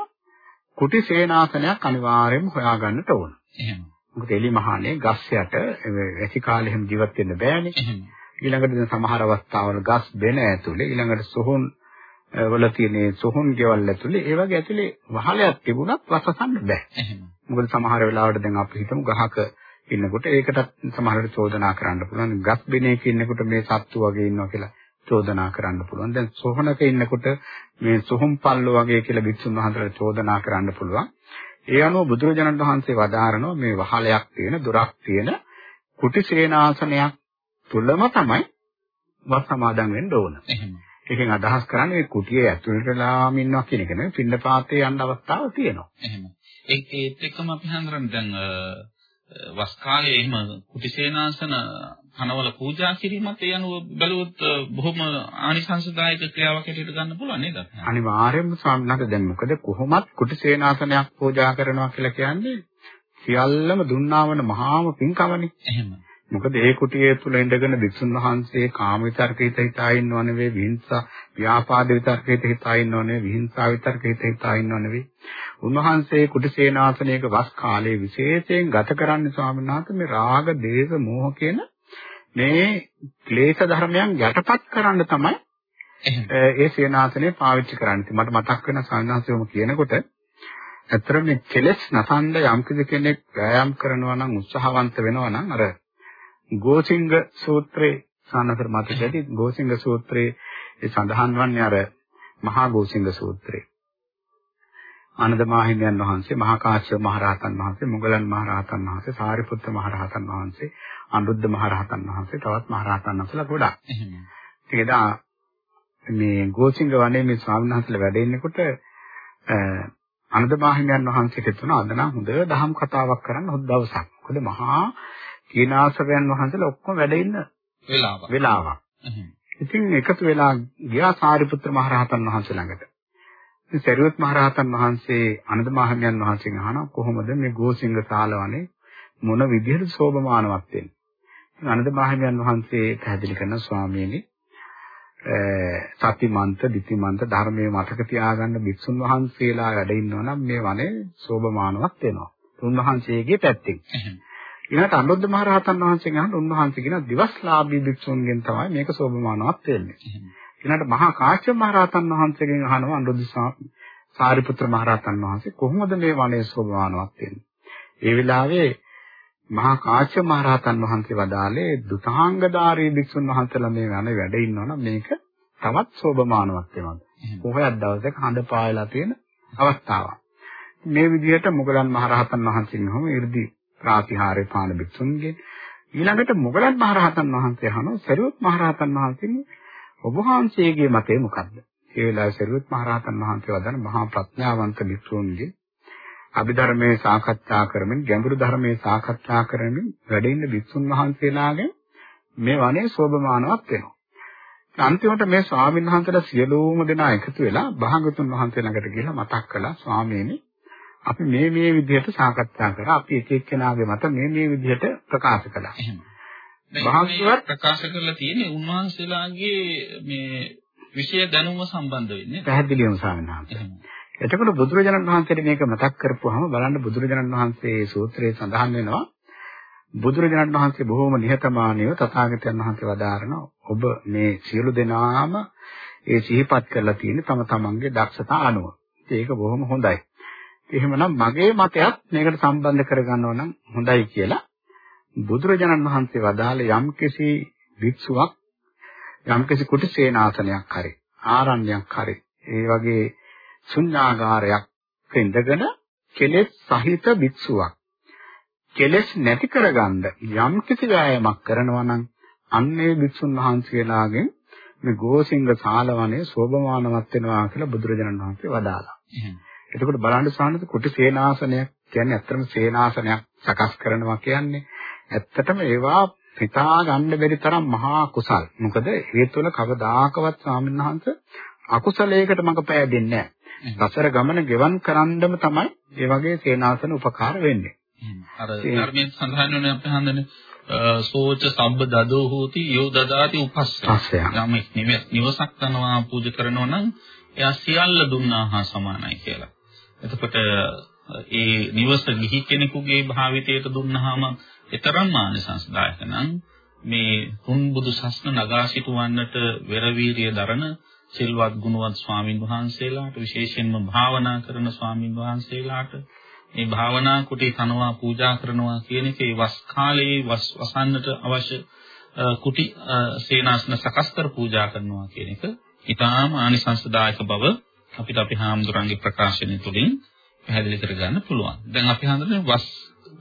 කුටි සේනාසනයක් අනිවාර්යයෙන්ම හොයාගන්නට ඕන. එහෙම. මොකද එලි මහානේ ගස් යට වැසි කාලේ හැම ජීවත් වෙන්න බෑනේ. එහෙම. ඊළඟට දැන් සමහර අවස්ථාවල ගස් බෙන ඇතුලේ ඊළඟට සොහොන් වල තියෙන සොහොන් ගෙවල් ඇතුලේ ඒ වගේ ඇතුලේ වහලයක් තිබුණත් වසසන්න බෑ. එහෙම. මොකද සමහර වෙලාවට දැන් අපි හිතමු ගහක ඉන්නකොට ඒකටත් සමහරවිට චෝදනා කරන්න පුළුවන්. ගස් බිනේක ඉන්නකොට මේ සත්තු වගේ ඉන්නවා කියලා චෝදනා කරන්න පුළුවන්. දැන් සොහනක ඉන්නකොට මේ සොහොන් පල්ලෝ වගේ කියලා භික්ෂුන් වහන්සේලා චෝදනා කරන්න පුළුවන්. ඒ අනුව බුදුරජාණන් වහන්සේ වදාරනවා මේ වහලයක් තියෙන දොරක් තියෙන කුටි සේනාසනයක් තුලම තමයි වස් සමාදන් වෙන්න ඕන. එහෙම. ඒකෙන් අදහස් කරන්නේ මේ කුටියේ ඇතුළටලාම ඉන්නවා කියන එක නෙවෙයි පින්න පාතේ යන්න අවස්ථාව තියෙනවා. එහෙම. ඒකත් එක්කම අපි හඳුරන දැන් වස් කාලේ එහෙම කුටිසේනාසන කනවල පූජා කිරීමත් ඒ අනුව බැලුවොත් බොහොම ආනිසංසදායක ක්‍රියාවක් හැටියට ගන්න පුළුවන් නේද? අනිවාර්යයෙන්ම ස්වාමීන් වහන්සේ දැන් මොකද කොහොමත් කුටි සේනාසනයක් පූජා කරනවා කියලා කියන්නේ සියල්ලම දුන්නාවන මහාම පින්කමනේ. එහෙම. මොකද ඒ කුටියේ තුල ඉඳගෙන වික්ෂුන් වහන්සේ කාම විතර්කයට හිතා ඉන්නව නෙවෙයි විහිංසා ව්‍යාපාද විතර්කයට හිතා ඉන්නව නෙවෙයි විහිංසා විතර්කයට හිතා ඉන්නව නෙවෙයි. උන්වහන්සේ කුටිසේනාසනයක වස් කාලයේ විශේෂයෙන් ගත කරන්නේ ස්වාමීන් වහන්සේ මේ රාග දේශ මෝහ කියන මේ ක්ලේශ ධර්මයන් යටපත් කරන්න තමයි ඒ සේනාසනය පාවිච්චි කරන්නේ. මට මතක් වෙන සංඝාසයම කියනකොට ඇත්තට මේ කෙලෙස් නසන්න යම් කෙනෙක් වෑයම් කරනවා නම් උත්සාහවන්ත වෙනවා නම් අර ගෝසිංග සූත්‍රයේ සානතර මතකදී ගෝසිංග සූත්‍රයේ සඳහන් වන්නේ අර මහා ගෝසිංග සූත්‍රයේ ආනන්ද මාහිමියන් වහන්සේ මහා කාශ්‍යප මහ රහතන් වහන්සේ මුගලන් මහ රහතන් වහන්සේ සාරිපුත්ත මහ රහතන් වහන්සේ අනුරුද්ධ මහ රහතන් වහන්සේ තවත් මහ රහතන් වහන්සේලා ගොඩක්. ඉතින් එදා මේ ගෝසිංග වනයේ මේ ස්වාමීන් වහන්සේලා වැඩ ඉන්නකොට ආනන්ද මාහිමියන් වහන්සේට තුන අද නම් හොඳ දහම් කතාවක් කරන්න හොඳ දවසක්. මොකද මහා කීනාසවයන් වහන්සේලා ඔක්කොම වැඩ ඉන්න වෙලාවක්. වෙලාවක්. ඉතින් එකතු වෙලා ගියා සාරිපුත්‍ර මහ රහතන් වහන්සේ ළඟට. ඉතින් සරියුත් මහ රහතන් වහන්සේ අනද මහමියන් වහන්සේගෙන් අහනවා කොහොමද මේ ගෝසිංග සාලවනේ මොන විදිහට සෝභමානවත් වෙන්නේ? අනද මහමියන් වහන්සේ පැහැදිලි කරන ස්වාමීනි සතිමන්ත, දිතිමන්ත ධර්මයේ මතක තියාගන්න භික්ෂුන් වහන්සේලා වැඩ ඉන්නවා නම් මේ වනේ සෝභමානවත් වෙනවා. උන්වහන්සේගේ පැත්තෙන්. ඊළඟට අනුරුද්ධ මහ රහතන් වහන්සේගෙන් අහන උන්වහන්සේ කියන දිවස්ලාභී භික්ෂුන්ගෙන් තමයි මේක සෝභමානවත් වෙන්නේ. ඊළඟට මහා කාශ්‍යප මහ රහතන් වහන්සේගෙන් අහනවා අනුරුද්ධ සාරිපුත්‍ර මහ රහතන් වහන්සේ කොහොමද මේ වනයේ සෝභමානවත් වෙන්නේ? ඒ වෙලාවේ මහා කාශ්‍යප මහ රහතන් වහන්සේ වදාළේ දුතාංගධාරී භික්ෂුන් වහන්සේලා මේ වනේ වැඩ ඉන්නවනම් මේක තවත් සෝභමානවත් වෙනවා. කොහොමද දවසක හඳ පායලා තියෙන අවස්ථාවක්. මේ විදිහට මුගලන් මහ රහතන් වහන්සේගෙන් හොම 이르දි ප්‍රාතිහාර්ය පාන භික්ෂුන්ගෙන් ඊළඟට මොගලන් මහරහතන් වහන්සේ අහනවා සරියුත් මහරහතන් වහන්සේගෙන් ඔබ වහන්සේගේ මතය මොකක්ද? ඒ වෙලාවේ සරියුත් මහරහතන් වහන්සේ වදන මහා ප්‍රඥාවන්ත භික්ෂුන්ගේ අභිධර්මයේ සාකච්ඡා කරමින් ගැඹුරු ධර්මයේ සාකච්ඡා කරමින් වැඩ ඉන්න භික්ෂුන් වහන්සේලාගෙන් මේ වනේ සෝභමානවත් වෙනවා. අන්තිමට මේ ස්වාමීන් වහන්සේලා සියලුම දෙනා එකතු වෙලා භාගතුන් වහන්සේ ළඟට ගිහිල්ලා මතක් කළා ස්වාමීනි අපි මේ මේ විදිහට සාකච්ඡා කරා. අපි එක එක්කෙනාගේ මත මේ මේ විදිහට ප්‍රකාශ කළා. භාග්‍යවත් ප්‍රකාශ කරලා තියෙන්නේ උන්වහන්සේලාගේ මේ විෂය දැනුම සම්බන්ධ වෙන්නේ. පැහැදිලිවම සාමනාන්ත. එතකොට බුදුරජාණන් වහන්සේට මේක මතක් කරපුවාම බලන්න බුදුරජාණන් වහන්සේ සූත්‍රයේ සඳහන් වෙනවා බුදුරජාණන් වහන්සේ බොහෝම නිහතමානීව තථාගතයන් වහන්සේ වදාරන ඔබ මේ සියලු දෙනාම ඒ සිහිපත් කරලා තියෙන තම තමන්ගේ දක්ෂතා අනුව. ඒක බොහොම හොඳයි. එහෙමනම් මගේ මතයත් මේකට සම්බන්ධ කරගන්නවා නම් හොඳයි කියලා බුදුරජාණන් වහන්සේ වදාළ යම්කිසි වික්ෂුවක් යම්කිසි කුටි සේනාසනයක් හරි ආරණ්‍යයක් හරි ඒ වගේ ශුන්‍යාගාරයක් ඉඳගෙන කෙලෙස් සහිත වික්ෂුවක් කෙලෙස් නැති කරගන්න යම්කිසි වෑයමක් කරනවා නම් අන්නේ වික්ෂුන් වහන්සේලාගෙන් මේ ගෝසිංග සාලවනේ සෝභමානවත් වෙනවා කියලා බුදුරජාණන් වහන්සේ වදාළා. එතකොට බලන්න සානත කුටි සේනාසනයක් කියන්නේ ඇත්තටම සේනාසනයක් සකස් කරනවා කියන්නේ ඇත්තටම ඒවා හිතා ගන්න බැරි තරම් මහා කුසල්. මොකද ඒ තුළ කවදාකවත් ස්වාමීන් වහන්සේ අකුසලයකට මඟ පෑදෙන්නේ නැහැ. සසර ගමන ගෙවන් කරන්නම තමයි ඒ වගේ සේනාසන උපකාර වෙන්නේ. අර ධර්මයේ සඳහන් වෙන අපේ හන්දනේ සෝච සම්බ දදෝ හෝති යෝ දදාති උපස්ස. යමෙක් නිවසක් කරනවා පූජා කරනවා නම් එයා සියල්ල දුන්නා හා සමානයි කියලා. එතකොට ඒ නිවස ගිහි කෙනෙකුගේ භාවිතයට දුන්නාම ඊතරම් ආනිසංසදායක නම් මේ තුන් බුදු සස්න නගා සිටවන්නට වෙරවීරිය දරන සිල්වත් ගුණවත් ස්වාමින් වහන්සේලාට විශේෂයෙන්ම භාවනා කරන ස්වාමින් වහන්සේලාට මේ භාවනා කුටි තනවා පූජා කරනවා කියන එකේ වස් කාලයේ වස් වසන්නට අවශ්‍ය කුටි සේනාසන සකස් කර පූජා කරනවා කියන එක ඊටාම ආනිසංසදායක බව අපිට අපි හාමුදුරන්ගේ ප්‍රකාශනය තුළින් පැහැදිලි කරගන්න පුළුවන්. දැන් අපි හඳුනන වස්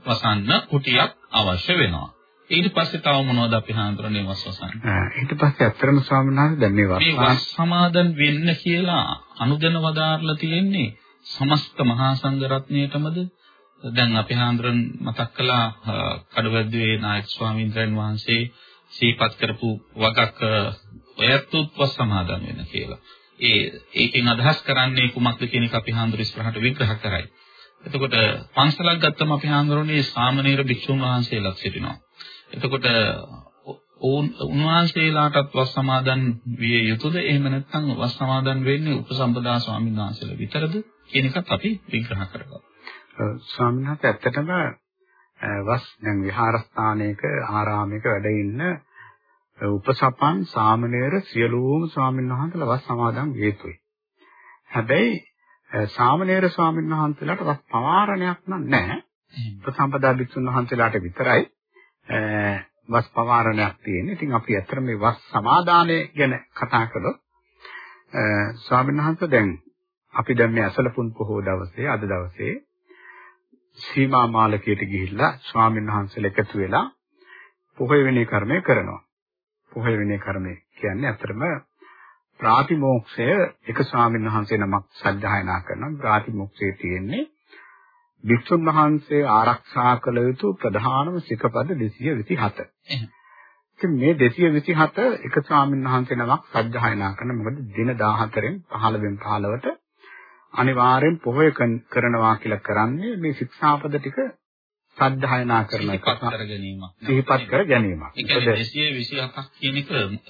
වසන්න කුටියක් අවශ්‍ය වෙනවා. ඊට පස්සේ තව මොනවද අපි හඳුනන්නේ වස් වසන්න? ඊට පස්සේ අත්‍තරම ස්වාමීන් වහන්සේ දැන් මේ වස් වස් සමාදන් වෙන්න කියලා අනුදැන වදාarලා තියෙන්නේ සමස්ත මහා සංඝ රත්නයටමද? දැන් අපි හඳුනන මතක් කළා කඩවැද්දුවේ නායක ස්වාමීන් වහන්සේ සීපත් කරපු වගක් ඔයත් උත්පස් සමාදන් වෙන කියලා. ඒ ඒකෙන් අදහස් කරන්නේ කුමක්ද කියන එක අපි හාමුදුරු ඉස්සරහට විග්‍රහ කරයි. එතකොට පන්සලක් ගත්තම අපි හාමුදුරනේ සාමණේර භික්ෂුන් වහන්සේලාත් සිටිනවා. එතකොට ඔවුන් උන්වහන්සේලාටත් වස් සමාදන් විය යුතුද? එහෙම නැත්නම් වස් සමාදන් වෙන්නේ උපසම්පදා ස්වාමීන් වහන්සේලා විතරද කියන එකත් අපි විග්‍රහ කරගමු. ස්වාමීන් වහන්සේ ඇත්තටම වස් දැන් විහාරස්ථානයක ආරාමයක වැඩ ඉන්න උපසපන් සාමණේර සියලුම ස්වාමීන් වහන්සේලා වස් සමාදන් විය යුතුයි. හැබැයි සාමණේර ස්වාමීන් වහන්සේලාට වස් පවාරණයක් නැහැ. උපසම්පදා භික්ෂුන් වහන්සේලාට විතරයි වස් පවාරණයක් තියෙන්නේ. ඉතින් අපි ඇත්තට මේ වස් සමාදානය ගැන කතා කළොත් ස්වාමීන් වහන්සේ දැන් අපි දැන් මේ අසලපුන් පොහෝ දවසේ අද දවසේ සීමා මාලකයට ගිහිල්ලා ස්වාමීන් වහන්සේලා එකතු වෙලා පොහොය වෙනේ කර්මය කරනවා. පොහොය වෙනේ කර්මය කියන්නේ අතරම ප්‍රාතිමෝක්ෂය එක ස්වාමීන් වහන්සේ නමක් සජ්ජායනා කරනවා. ප්‍රාතිමෝක්ෂයේ තියෙන්නේ වික්ෂුන් වහන්සේ ආරක්ෂා කළ යුතු ප්‍රධානම සිකපද 227. ඉතින් මේ 227 එක ස්වාමීන් වහන්සේ නමක් සජ්ජායනා කරන මොකද දින 14න් 15න් 15ට අනිවාර්යෙන් පොහොය කරනවා කියලා කරන්නේ මේ ශික්ෂාපද ටික සද්ධායනා කරන එක කර ගැනීමක්. සිහිපත් කර ගැනීමක්. ඒ කියන්නේ 227ක් කියන එක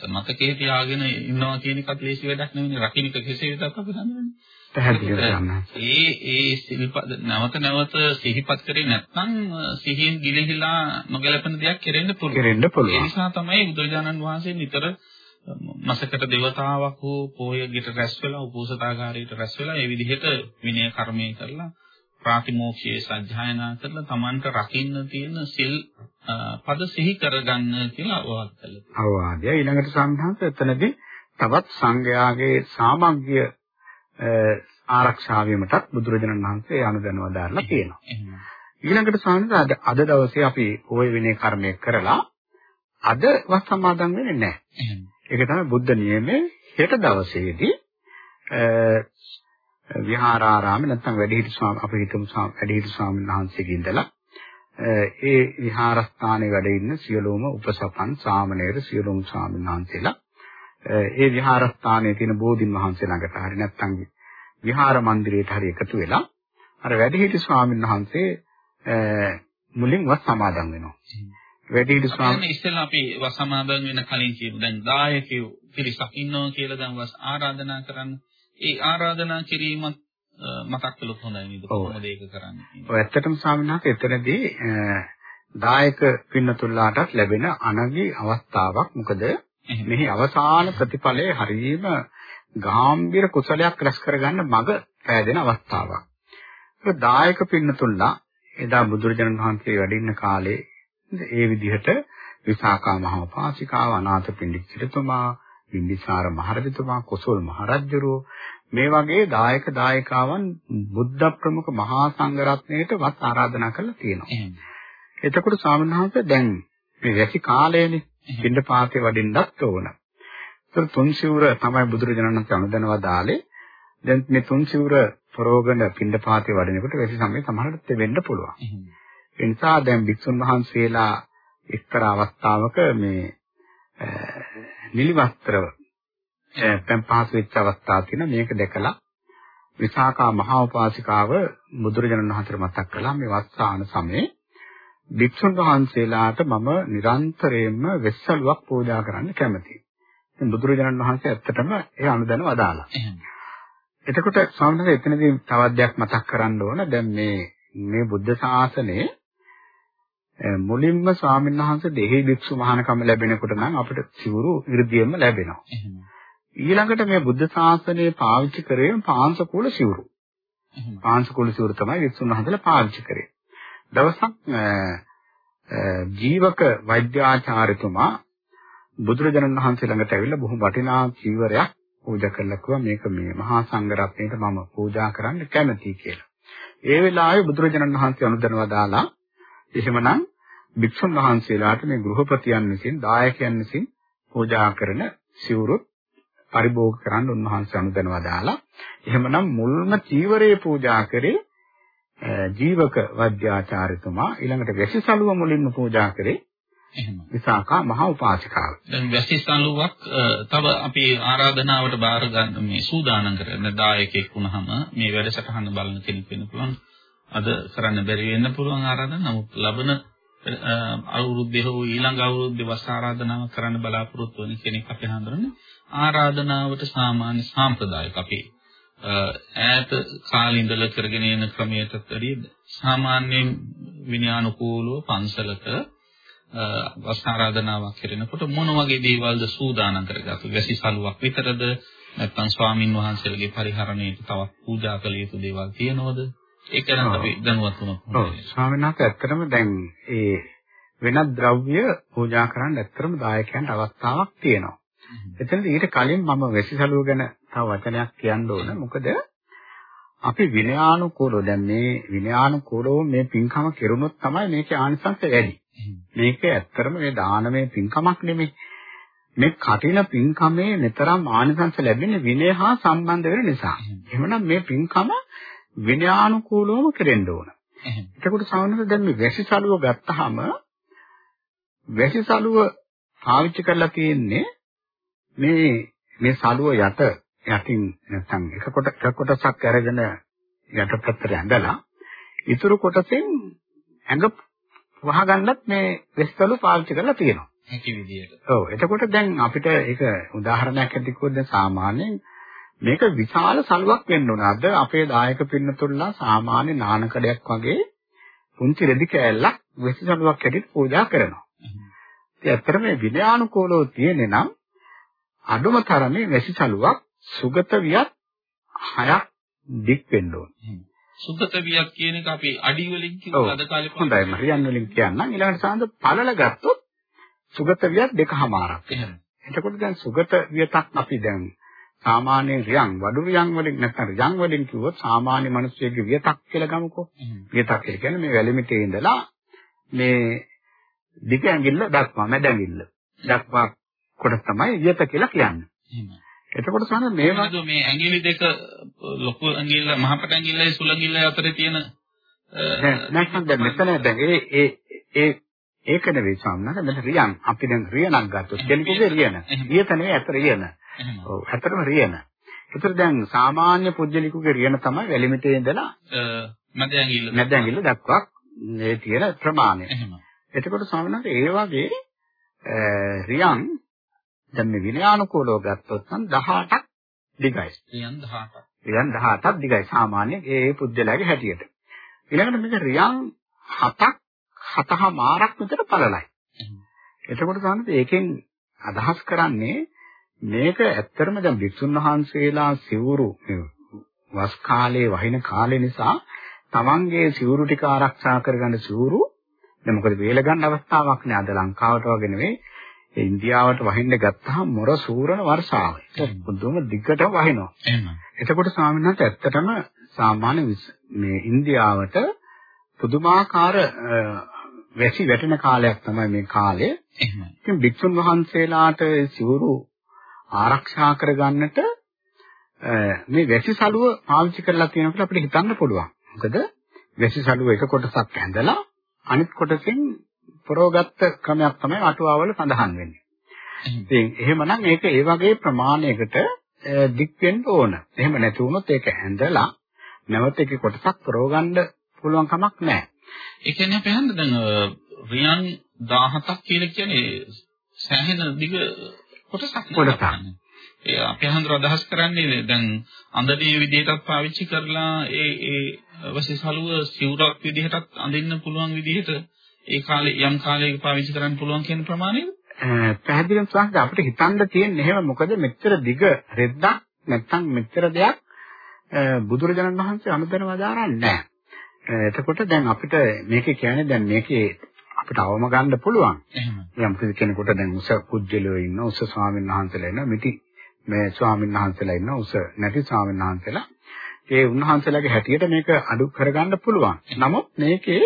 මතකයේ තියාගෙන ඉන්නවා කියන එකත් ලේසි වැඩක් නෙවෙයි. රකින්න කෙසේ වෙතත් අපි දන්නවනේ. පැහැදිලිව ගන්න. ඒ ඒ සිහිපද නැවත නැවත සිහිපත් කරේ නැත්නම් සිහියෙන් ගිලිහිලා නොගැලපෙන දෙයක් කෙරෙන්න පුළුවන්. කෙරෙන්න පුළුවන්. ඒ නිසා තමයි බුදුරජාණන් වහන්සේ නිතර මසකට දෙවතාවක් හෝ පොයගෙට රැස් වෙලා උපෝසථාගාරයට රැස් වෙලා ඒ විදිහට විනය කර්මය කරලා ප්‍රාතිමෝක්ෂයේ සත්‍යයනා කරලා Tamanට රකින්න තියෙන සිල් පද සිහි කරගන්න කියලා අවවාද කළා. අවවාදය ඊළඟට සම්හාස එතනදී තවත් සංඝයාගේ සාමග්ගය ආරක්ෂා වීමටත් බුදුරජාණන් වහන්සේ අනුදැනව දාලා තියෙනවා. ඊළඟට සාමාන්‍යයෙන් අද දවසේ අපි ওই විනය කර්මය කරලා අද වස් සමාදන් වෙන්නේ නැහැ. ඒක තමයි බුද්ධ නියමයේ හෙට දවසේදී විහාරාරාමේ නැත්නම් වැඩිහිටි ස්වාමී අපි හිතමු වැඩිහිටි ස්වාමීන් වහන්සේගේ ඉඳලා ඒ විහාරස්ථානයේ වැඩ ඉන්න සියලුම උපසපන් සාමණේර සියලුම ස්වාමීන් වහන්සේලා ඒ විහාරස්ථානයේ තියෙන බෝධින් වහන්සේ ළඟට හරි නැත්නම් විහාර මන්දිරයට හරි එකතු වෙලා අර වැඩිහිටි ස්වාමීන් වහන්සේ මුලින් වස් සමාදන් වෙනවා. වැඩිහිටි ස්වාමීන් ඉස්සෙල්ලා අපි වස් සමාදන් වෙන කලින් කියමු දැන් දායකයෝ පිරිසක් ඉන්නවා කියලා දැන් වස් ආරාධනා කරන්න. ඒ ආරාධනා කිරීමත් මතක් කළොත් හොඳයි නේද? කොහොමද ඒක කරන්නේ? ඔය ඇත්තටම ස්වාමීනාක එතනදී දායක පින්නතුල්ලාටත් ලැබෙන අනගි අවස්ථාවක් මොකද? මෙහි අවසාන ප්‍රතිඵලය හරීම ගාම්භීර කුසලයක් රැස් කරගන්න මඟ පෑදෙන අවස්ථාවක්. ඒක දායක පින්නතුල්ලා එදා බුදුරජාණන් වහන්සේ වැඩ ඉන්න කාලේ ඒ විදිහට විසාකා මහෝපාසිකාව අනාථ පිණ්ඩික සිටුමා බිම්බිසාර මහරජතුමා කොසල් මහරජුරෝ මේ වගේ දායක දායකාවන් බුද්ධ ප්‍රමුඛ මහා සංඝරත්නයට වත් ආරාධනා කරලා තියෙනවා. එතකොට ස්වාමීන් දැන් මේ වැසි කාලයනේ පින්න පාතේ වඩින්නත් ඕන. ඒතර තුන් සිවුර තමයි බුදුරජාණන් වහන්සේ අනුදැනවා දාලේ. දැන් මේ තුන් සිවුර ප්‍රෝගන පින්න පාතේ වඩිනකොට වැසි සමයේ සමහරට වෙන්න පුළුවන්. ඒ නිසා දැන් භික්ෂුන් වහන්සේලා එක්තරා අවස්ථාවක මේ නිලි වස්ත්‍රව පහසු වෙච්ච අවස්ථා තියෙන මේක දැකලා විසාකා මහා උපාසිකාව බුදුරජාණන් වහන්සේට මතක් කළා මේ වස්සාන සමයේ භික්ෂුන් වහන්සේලාට මම නිරන්තරයෙන්ම වෙස්සලුවක් පූජා කරන්න කැමතියි. ඉතින් බුදුරජාණන් වහන්සේ ඇත්තටම ඒ අනුදැනව අදාලා. එතකොට ස්වාමීන් වහන්සේ එතනදී තවත් දෙයක් මතක් කරන්න ඕන. දැන් මේ මේ බුද්ධ ශාසනයේ මුලින්ම ස්වාමීන් වහන්සේ දෙහි භික්ෂු මහානකම ලැබෙනකොට නම් අපිට සිවුරු 이르දියෙම ලැබෙනවා. ඊළඟට මේ බුද්ධ ශාසනය පාවිච්චි කරේ පාංශකූල සිවුරු. පාංශකූල සිවුරු තමයි වික්ෂුන් වහන්සේලා පාවිච්චි කරේ. දවසක් ජීවක වෛද්‍යාචාර්යතුමා බුදුරජාණන් වහන්සේ ළඟට ඇවිල්ලා බොහොම වටිනා චීවරයක් පූජා කරලා කිව්වා මේක මේ මහා සංඝරත්නයට මම පූජා කරන්න කැමතියි කියලා. ඒ වෙලාවේ බුදුරජාණන් වහන්සේ අනුදැනව දාලා එහෙමනම් භික්ෂුන් වහන්සේලාට මේ ගෘහපතියන් විසින් දායකයන් විසින් පූජා කරන සිවුරුත් පරිභෝග කරන්න උන්වහන්සේ අනුදැනවා දාලා එහෙමනම් මුල්ම චීවරයේ පූජා කරේ ජීවක වෛද්‍යාචාර්යතුමා ඊළඟට වැසිසලුව මුලින්ම පූජා කරේ එහෙම. විසාකා මහා උපාසිකාව. දැන් වැසි සලුවක් තව අපි ආරාධනාවට බාර ගන්න මේ සූදානම් කරන දායකයෙක් වුණාම මේ වැඩසටහන බලන කෙනෙක් වෙන්න පුළුවන්. අද කරන්න බැරි වෙන්න පුළුවන් ආරාධන. නමුත් ලබන අවුරුද්දේ හෝ ඊළඟ අවුරුද්දේ වස් ආරාධනාවක් කරන්න බලාපොරොත්තු වෙන කෙනෙක් අපි හඳුනන්නේ ආරාධනාවට සාමාන්‍ය සාම්ප්‍රදායික අපි ඈත කාලේ ඉඳලා කරගෙන යන ක්‍රමයටත් වැඩිය සාමාන්‍යයෙන් විනයානුකූලව පන්සලක වස් ආරාධනාවක් කරනකොට මොන වගේ දේවල්ද සූදානම් කරගත්තේ? වැසි සලුවක් විතරද? නැත්නම් ස්වාමින් වහන්සේලගේ පරිහරණයට තවත් පූජා කළ යුතු දේවල් තියෙනවද? ඒක නම් අපි දැනුවත් වුණොත් ඔව් ස්වාමීන් වහන්සේ ඇත්තටම දැන් ඒ වෙනත් ද්‍රව්‍ය පූජා කරන්න ඇත්තටම දායකයන්ට අවස්ථාවක් තියෙනවා. එතනදී ඊට කලින් මම වැසිසලුව ගැන තව වචනයක් කියන්න ඕන. මොකද අපි විනයානුකූලව දැන් මේ විනයානුකූලව මේ පින්කම කෙරුණොත් තමයි මේකේ ආනිසංස වැඩි. මේක ඇත්තටම මේ දානමය පින්කමක් නෙමෙයි. මේ කටින පින්කමේ නිතරම ආනිසංස ලැබෙන්නේ විනය හා සම්බන්ධ වෙන නිසා. එහෙමනම් මේ පින්කම විනයානුකූලවම කෙරෙන්න ඕන. එතකොට සාමාන්‍යයෙන් දැන් මේ වැසිසලුව ගත්තාම වැසිසලුව පාවිච්චි කරලා තියෙන්නේ මේ මේ සලුව යට යටින් නැත්නම් එක කොට එක කොටසක් අරගෙන යටපැත්තට ඇඳලා ඉතුරු කොටසෙන් ඇඟ වහගන්නත් මේ වෙස්තලු පාවිච්චි කරලා තියෙනවා. හැකි විදියට. ඔව්. එතකොට දැන් අපිට ඒක උදාහරණයක් ඇටියෙ දැන් සාමාන්‍යයෙන් මේක විශාල සලුවක් වෙන්න ඕන. අද අපේ දායක පින්නතුල්ලා සාමාන්‍ය නානකඩයක් වගේ පුංචි රෙදි කෑල්ලක් වෙස් සලුවක් ඇටියෙ පූජා කරනවා. ඉතින් ඇත්තට මේ විද්‍යානුකූලව තියෙන්නේ නම් අඩුම තරමේ වැසි සලුවක් සුගත වියත් හයක් දික් වෙන්න ඕන. සුගත වියක් කියන එක අපි අඩි වලින් කිව්වද අද කාලේ හොඳයි මම රියන් වලින් කියන්නම් ඊළඟට සාන්ද පළල ගත්තොත් සුගත වියත් දෙකමාරක්. එහෙම. එතකොට දැන් සුගත වියතක් අපි දැන් සාමාන්‍ය රියන් වඩු රියන් වලින් නැත්නම් රියන් වලින් කිව්වොත් සාමාන්‍ය මිනිස්සුගේ වියතක් කියලා ගමුකෝ. වියතක් කියන්නේ මේ වැලිමිටේ ඉඳලා මේ දිග ඇඟිල්ල දක්වා මැද ඇඟිල්ල දක්වා කොට තමයි වියත කියලා කියන්නේ. එතකොට සමහර මේ වගේ මේ ඇඟිලි දෙක ලොකු ඇඟිල්ල මහපට ඇඟිල්ලයි සුළු ඇඟිල්ලයි අතරේ තියෙන නැත්නම් දැන් මෙතන දැන් ඒ ඒ ඒ ඒක නෙවෙයි සම්මත මෙතන රියන් අපි දැන් රියනක් ගත්තොත් කෙනෙකුගේ රියන. වියත නෙවෙයි අතර රියන. ඔව් ඇත්තටම රියන. ඒතර දැන් සාමාන්‍ය පුජ්‍යලිකුගේ රියන තමයි වැලිමිටේ ඉඳලා මැද ඇඟිල්ල මැද ඇඟිල්ල දක්වා මේ තියෙන ප්‍රමාණය. එතකොට ස්වාමීන් වහන්සේ ඒ වගේ රියන් දැන් මේ විනයානුකූලව ගත්තොත් නම් 18ක් දිගයි. රියන් 18ක්. රියන් 18ක් දිගයි සාමාන්‍ය ඒ පුද්ගලයාගේ හැටියට. ඊළඟට මේක රියන් 7ක් 7මාරක් විතර පළලයි. එතකොට තමයි ඒකෙන් අදහස් කරන්නේ මේක ඇත්තටම දැන් වික්ෂුන් වහන්සේලා සිවුරු වස් කාලේ වහින කාලේ නිසා තමන්ගේ සිවුරු ටික ආරක්ෂා කරගන්න සිවුරු දැන් මොකද වේල ගන්න අවස්ථාවක් නෑ අද ලංකාවට වගේ නෙවෙයි ඉන්දියාවට වහින්න ගත්තාම මොර සූරන වර්ෂාව. බුදුම දිගට වහිනවා. එහෙම. එතකොට ස්වාමීන් වහන්සේ ඇත්තටම සාමාන්‍ය මේ ඉන්දියාවට පුදුමාකාර වැසි වැටෙන කාලයක් තමයි මේ කාලය. එහෙම. ඉතින් භික්ෂුන් වහන්සේලාට සිවුරු ආරක්ෂා කරගන්නට මේ වැසි සලුව පාවිච්චි කරලා තියෙනවා කියලා අපිට හිතන්න පුළුවන්. මොකද වැසි සලුව එක කොටසක් ඇඳලා අනිත් කොටසෙන් පරවගත්ත ක්‍රමයක් තමයි අටුවාවල සඳහන් වෙන්නේ. ඉතින් එහෙමනම් ඒක ඒ වගේ ප්‍රමාණයකට දික් වෙන්න ඕන. එහෙම නැති වුණොත් ඒක ඇඳලා නැවත ඒක කොටසක් පරවගන්න පුළුවන් කමක් නැහැ. ඒ කියන්නේ අපි හඳ දැන් රියන් 17ක් කියලා කියන්නේ සෑහෙන දිග කොටසක් කොටසක්. ඒ අපි හඳුර අදහස් කරන්නේ දැන් අඳනේ විදිහටත් පාවිච්චි කරලා ඒ ඒ වශයෙන් සිවුරක් විදිහටත් අඳින්න පුළුවන් විදිහට ඒ කාලේ යම් කාලයක පාවිච්චි කරන්න පුළුවන් කියන ප්‍රමාණයද? පැහැදිලිවම සාහද අපිට හිතන්න තියෙන්නේ එහෙම මොකද මෙච්චර දිග රෙද්දක් නැත්තම් මෙච්චර දෙයක් බුදුරජාණන් වහන්සේ අනුදැන වදාරන්නේ නැහැ. එතකොට දැන් අපිට මේකේ කියන්නේ දැන් මේකේ අපිට අවම ගන්න පුළුවන්. එහෙම. යම් කෙනෙකුට දැන් උස කුජ්ජලෝ ඉන්න උස ස්වාමීන් වහන්සේලා ඉන්න මිටි මේ ස්වාමීන් වහන්සේලා ඉන්න උස නැති ස්වාමීන් වහන්සේලා ඒ උන්වහන්සේලාගේ හැටියට මේක අඩු කරගන්න පුළුවන්. නමුත් මේකේ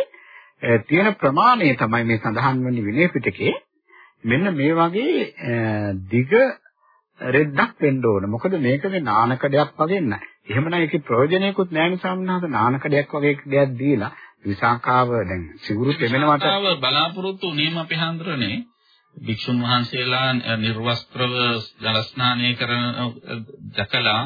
තියෙන ප්‍රමාණය තමයි මේ සඳහන් වෙන්නේ විනය පිටකේ. මෙන්න මේ වගේ දිග රෙද්දක් වෙන්න ඕන. මොකද මේක මේ නානකඩයක් වගේ නෑ. එහෙමනම් ඒකේ ප්‍රයෝජනයකුත් නැහැ නිසා මනහත නානකඩයක් වගේ දෙයක් දීලා විසාකාව දැන් සිවුරු විසාකාව බලාපොරොත්තු වුණේම අපි හඳුරන්නේ භික්ෂුන් වහන්සේලා නිර්වස්ත්‍රව ජල ස්නානය කරන දැකලා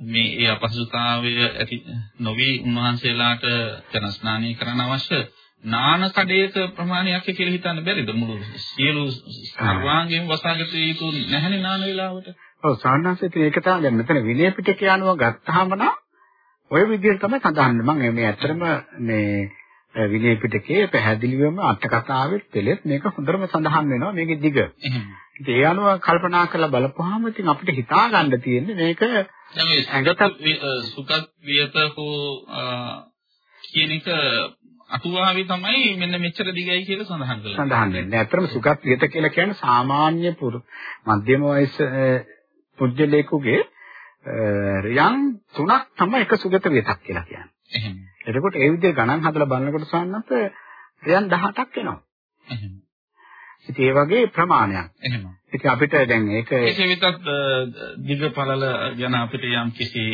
මේ ඒ අපහසුතාවය ඇති නොවි උන්වහන්සේලාට ජල ස්නානය කරන්න අවශ්‍ය නාන කඩේක ප්‍රමාණයක් කියලා හිතන්න බැරිද? මුළු සියලු සර්වාංගයෙන් වසාගත යුතු නැහැනේ නාන වේලාවට. ඔව් සාමාන්‍යයෙන් ඒක තමයි දැන් මෙතන විනය පිටකේ අනුව ගත්තාම නම් ওই විදිහට තමයි සඳහන් මම මේ ඇත්තටම මේ විනය පිටකයේ පැහැදිලිවම අට කතාවෙත් පෙළෙත් මේක හොඳටම සඳහන් වෙනවා මේකේ දිග. ඉතින් ඒ අනුව කල්පනා කරලා බලපුවාම ඉතින් අපිට හිතා ගන්න තියෙන්නේ මේක ඇඟට සුඛත් වියත හෝ කියන එක අටුවාවේ තමයි මෙන්න මෙච්චර දිගයි කියලා සඳහන් කරලා. සඳහන් වෙන්නේ. ඇත්තටම සුඛත් වියත කියලා කියන්නේ සාමාන්‍ය පුරු මධ්‍යම වයස පුජ්‍යලේකුගේ රියන් තුනක් තමයි එක සුගත වියතක් කියලා කියන්නේ. එහෙම. එතකොට ඒ විදිහේ ගණන් හදලා බලනකොට සාන්නත් රියන් 18ක් එනවා. එහෙම. ඉතින් ඒ වගේ ප්‍රමාණයක්. එහෙම. ඉතින් අපිට දැන් ඒක කෙසේ වෙතත් දිග පළල ගැන අපිට යම් කිසි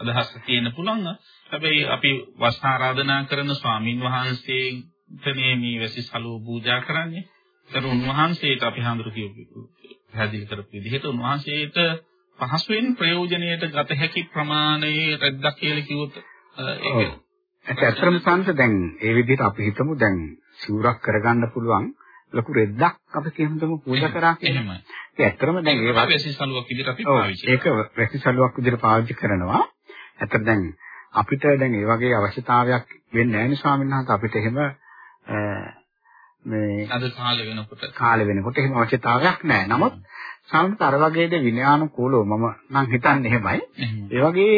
අදහසක් තියෙන්න පුළුවන්. හැබැයි අපි වස් ආරාධනා කරන ස්වාමින් වහන්සේට මේ වැසි සලුව පූජා කරන්නේ. ඒතර උන්වහන්සේට අපි හඳුරු කියපු පැහැදිලි කරපු විදිහට උන්වහන්සේට පහසුවෙන් ප්‍රයෝජනීයට ගත හැකි ප්‍රමාණයේ රැද්දක් කියලා කිව්වොත් ඒක ඇත්තටම සංස දැන් ඒ විදිහට අපි හිතමු දැන් සිවුරක් කරගන්න පුළුවන් ලොකු රෙද්දක් අපි කියමුදම පූජා කරා කියලා. ඒ ඇත්තටම දැන් ඒ වැසි සලුවක් විදිහට අපි පාවිච්චි ඒක වැසි සලුවක් විදිහට පාවිච්චි කරනවා. ඇත්තට දැන් අපිට දැන් ඒ වගේ අවශ්‍යතාවයක් වෙන්නේ නැහැ නේ ස්වාමීන් වහන්සේ. අපිට එහෙම මේ අද කාලේ වෙනකොට. කාලේ වෙනකොට එහෙම අවශ්‍යතාවයක් නැහැ. නමුත් සාමාන්‍යයෙන් අර වගේද විනයානුකූලව මම නම් හිතන්නේ එහෙමයි. ඒ වගේ